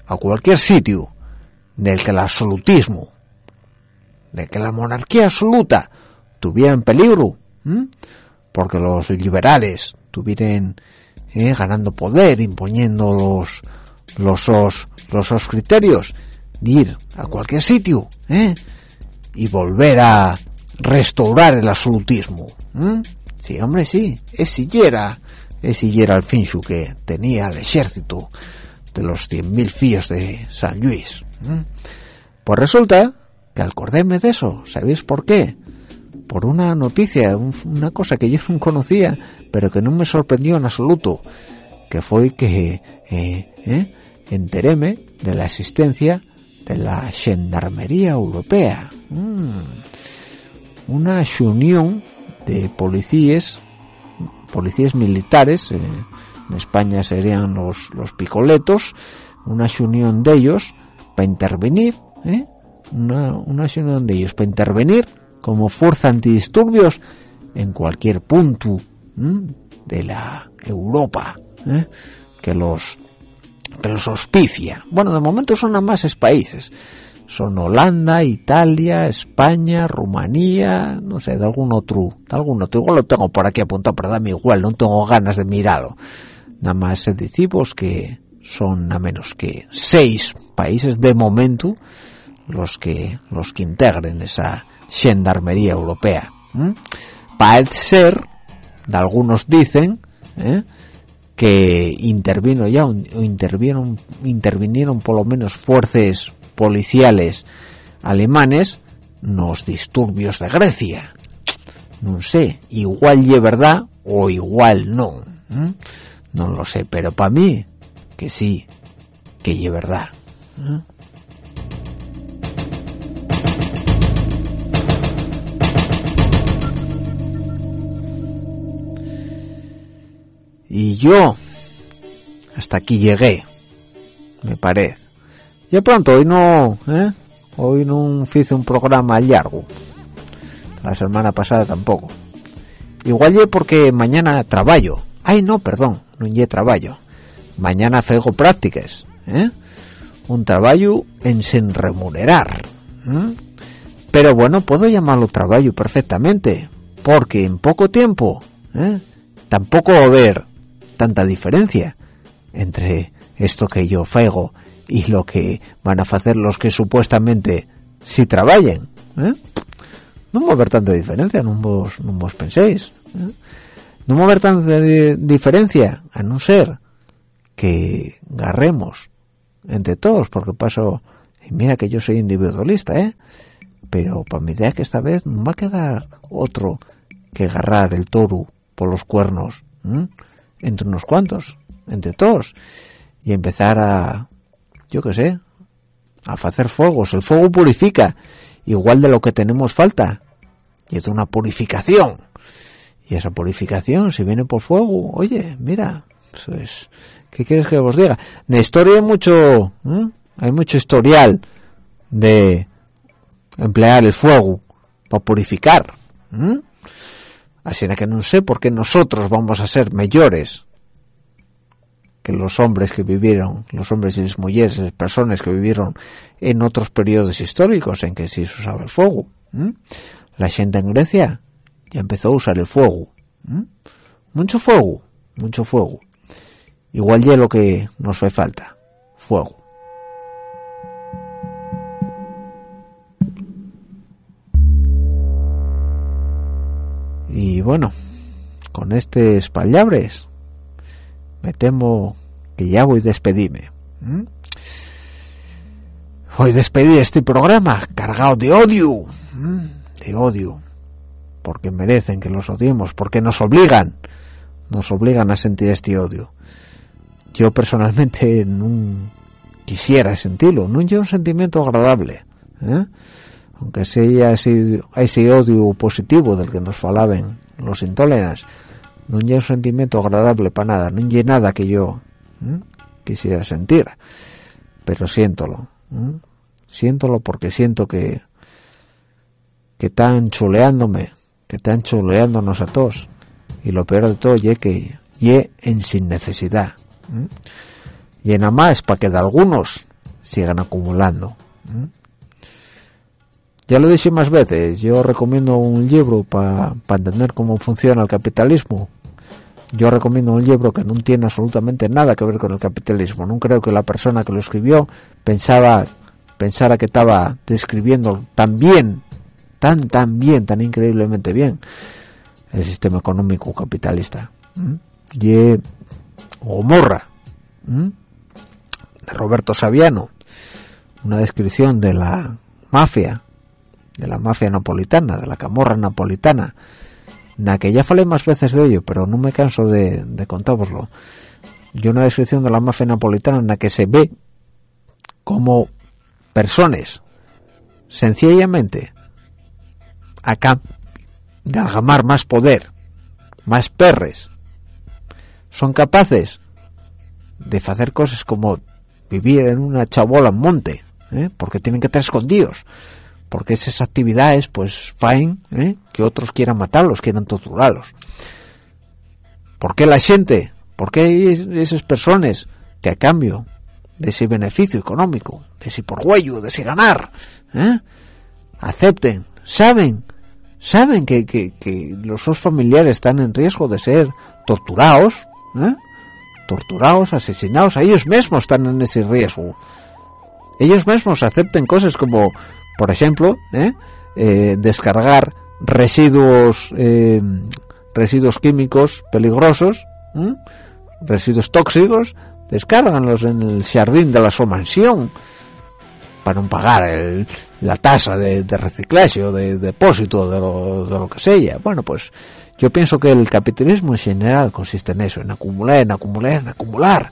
a cualquier sitio del que el absolutismo, de que la monarquía absoluta tuviera en peligro, porque los liberales tuvieran eh, ganando poder, imponiendo los los os, los os criterios, de ir a cualquier sitio ¿eh? y volver a restaurar el absolutismo. ¿m? Sí, hombre, sí, ese ya era, ese ya era el finchu que tenía el ejército de los 100.000 fíos de San Luis. ¿m? Pues resulta que acordéme de eso, ¿sabéis por qué? por una noticia, un- una cosa que yo no conocía, pero que no me sorprendió en absoluto, que fue que eh, eh, enteréme de la existencia de la Gendarmería Europea. Mm. Una unión de policías, policías militares, eh, en España serían los, los picoletos, una unión de ellos para intervenir, ¿eh? una, una unión de ellos para intervenir como fuerza antidisturbios en cualquier punto de la Europa ¿eh? que los que los auspicia. Bueno, de momento son nada más países. Son Holanda, Italia, España, Rumanía, no sé, de algún otro, de algún otro. Igual lo tengo por aquí apuntado, pero dame igual, no tengo ganas de mirarlo. Nada más decimos que son a menos que seis países de momento los que los que integren esa gendarmería europea. Parece ser, de algunos dicen, ¿eh? que intervino ya un- intervinieron intervinieron por lo menos fuerzas policiales alemanes los disturbios de Grecia. No sé igual y verdad o igual no no lo sé pero para mí que sí que y verdad y yo hasta aquí llegué me parece ya pronto hoy no ¿eh? hoy no hice un programa largo la semana pasada tampoco igual ye porque mañana trabajo ay no perdón no ye trabajo mañana fego prácticas ¿eh? un trabajo en sin remunerar ¿eh? pero bueno puedo llamarlo trabajo perfectamente porque en poco tiempo ¿eh? tampoco va a haber tanta diferencia entre esto que yo fego y lo que van a hacer los que supuestamente sí trabajen ¿eh? no va a haber tanta diferencia no vos, vos penséis ¿eh? va a haber tanta di- diferencia a no ser que garremos entre todos porque paso y mira que yo soy individualista eh pero para mi idea que esta vez no va a quedar otro que agarrar el toro por los cuernos ¿m? entre unos cuantos entre todos y empezar a yo qué sé a hacer fuegos el fuego purifica igual de lo que tenemos falta y es una purificación y esa purificación si viene por fuego oye mira eso es qué quieres que os diga en la historia hay mucho ¿eh? hay mucho historial de emplear el fuego para purificar ¿eh? así que no sé por qué nosotros vamos a ser mejores que los hombres que vivieron, los hombres y las mujeres, las personas que vivieron en otros periodos históricos en que sí se usaba el fuego. La gente en Grecia ya empezó a usar el fuego. Mucho fuego, mucho fuego. Igual ya lo que nos hace falta, fuego. Y bueno, con estos palabras me temo que ya voy a despedirme. Voy a despedir este programa cargado de odio, de odio, porque merecen que los odiemos, porque nos obligan, nos obligan a sentir este odio. Yo personalmente no quisiera sentirlo, no es un sentimiento agradable, ¿eh? aunque sea ese, ese odio positivo del que nos falaban los intolerantes, no es un sentimiento agradable para nada, no es nada que yo quisiera sentir, pero siéntolo, ¿eh? siéntolo porque siento que que están chuleándome, que están chuleándonos a todos, y lo peor de todo es que en sin necesidad, y nada más para que de algunos sigan acumulando. Ya lo dicho más veces, yo recomiendo un libro para entender cómo funciona el capitalismo. Yo recomiendo un libro que no tiene absolutamente nada que ver con el capitalismo. No creo que la persona que lo escribió pensaba pensara que estaba describiendo tan bien, tan tan bien, tan increíblemente bien el sistema económico capitalista. Y ¿m? de Roberto Saviano, una descripción de la mafia de la mafia napolitana, de la camorra napolitana, na que ya falé más veces de ello, pero no me canso de, de contároslo. Yo una descripción de la mafia napolitana en la que se ve como personas, sencillamente, acá de agamar más poder, más perres, son capaces de hacer cosas como vivir en una chabola en monte, ¿eh? porque tienen que estar escondidos, porque esas actividades pues faen ¿eh? que otros quieran matarlos, quieran torturarlos. ¿Por qué la gente? ¿Por qué es- esas personas que a cambio de ese beneficio económico, de ese por huello, de ese ganar, ¿eh? acepten, saben, saben que, que, que los sus familiares están en riesgo de ser torturados, ¿eh? torturados, asesinados, ellos mismos están en ese riesgo. Ellos mismos acepten cosas como, por ejemplo, ¿eh? Eh, descargar residuos eh, residuos químicos peligrosos, residuos tóxicos, descárganlos en el jardín de la su mansión para no pagar el- la tasa de, de reciclaje o de depósito de lo, de lo que sea. Bueno, pues yo pienso que el capitalismo en general consiste en eso, en acumular, en acumular, en acumular,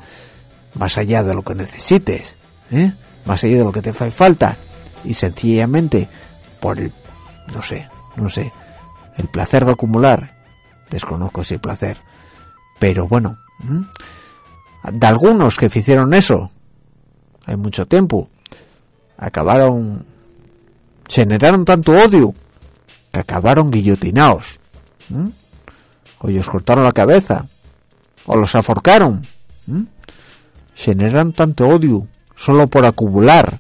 más allá de lo que necesites, ¿eh? más allá de lo que te hace falta, y sencillamente por el, no sé, no sé, el placer de acumular, desconozco ese placer, pero bueno, de algunos que hicieron eso, hay mucho tiempo, acabaron, generaron tanto odio, que acabaron guillotinados, o ellos cortaron la cabeza, o los aforcaron, ¿m? generaron tanto odio solo por acumular.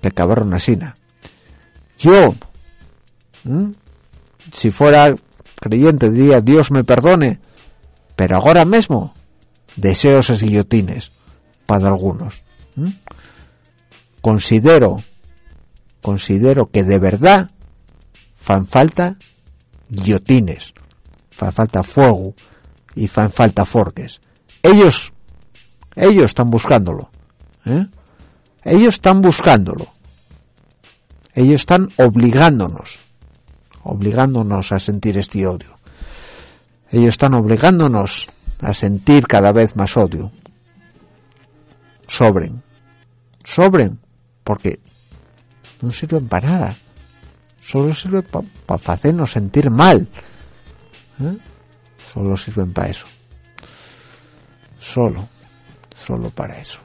Que acabaron así. Yo, si fuera creyente, diría Dios me perdone, pero ahora mismo deseo esas guillotines para algunos. Considero, considero que de verdad fan falta guillotines, fan falta fuego y fan falta forques. Ellos, ellos están buscándolo. ¿eh? Ellos están buscándolo. Ellos están obligándonos, obligándonos a sentir este odio. Ellos están obligándonos a sentir cada vez más odio. Sobren, sobren, porque no sirven para nada. Solo sirven para hacernos sentir mal. ¿eh? Solo sirven para eso. Solo, solo para eso.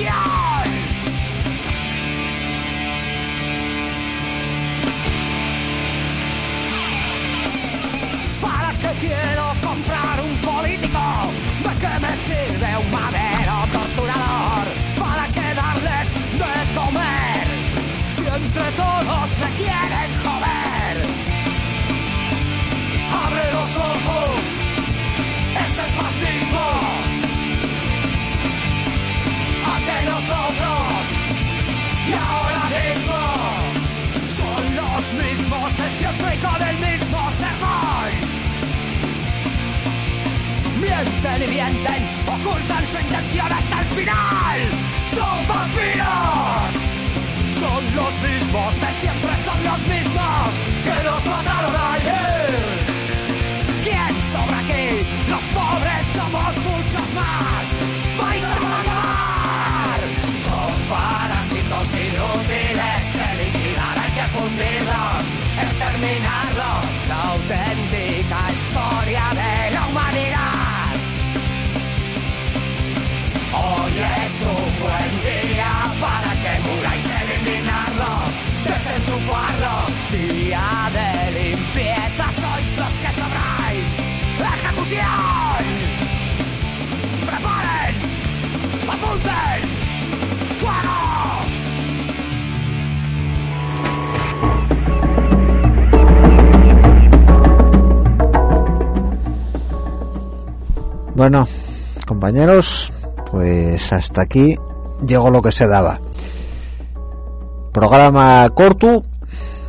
掉 ocultan su intención hasta el final. Son vampiros. Son los mismos de siempre, Bueno, compañeros, pues hasta aquí llegó lo que se daba. Programa corto,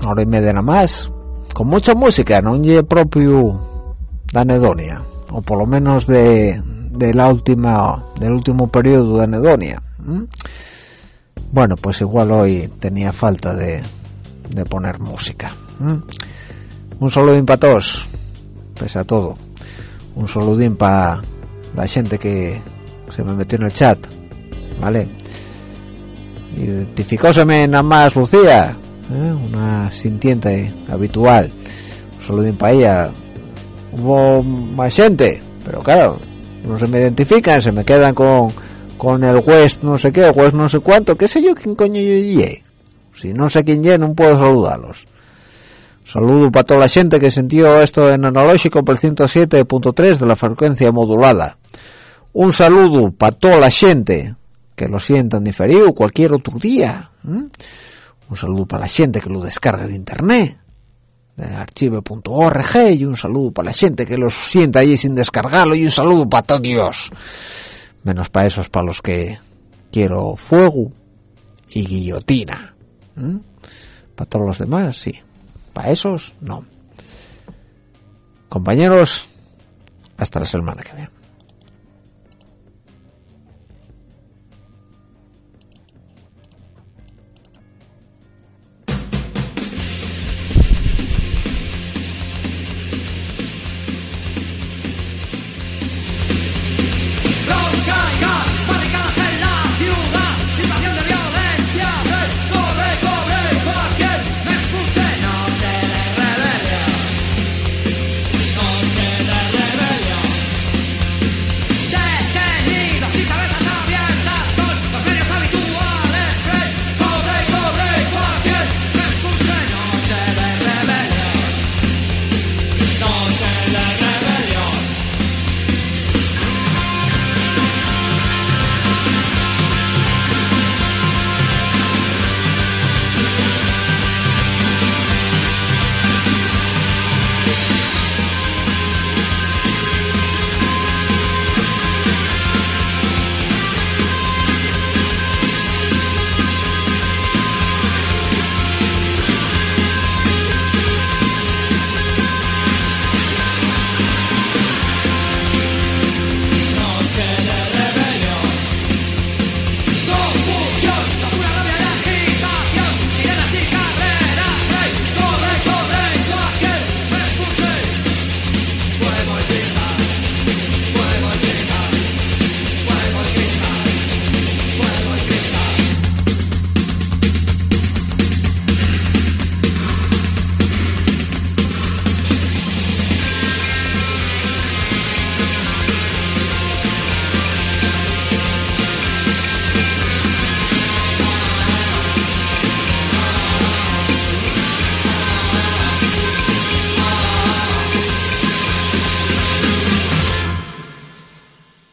hora y media nada más, con mucha música, no es propio de anedonia, o por lo menos de, la última, del último periodo de anedonia. Bueno, pues igual hoy tenía falta de, de poner música. Un saludín para todos, pese a todo. Un saludín para la gente que se me metió en el chat, ¿vale? Identificóseme nada más Lucía, ¿eh? una sintiente habitual. Un saludín para ella. Hubo más gente, pero claro, no se me identifican, se me quedan con, con el West no sé qué, el West no sé cuánto, qué sé yo quién coño yo ye. Si no sé quién ye, no puedo saludarlos. Saludo para toda la gente que sintió esto en analógico por el 107.3 de la frecuencia modulada. Un saludo para toda la gente que lo sientan diferido cualquier otro día. Un saludo para la gente que lo descarga de internet, de archive.org, y un saludo para la gente que lo sienta allí sin descargarlo, y un saludo para todos Dios. Menos para esos para los que quiero fuego y guillotina. Para todos los demás, sí. Para esos, no. Compañeros, hasta la semana que viene.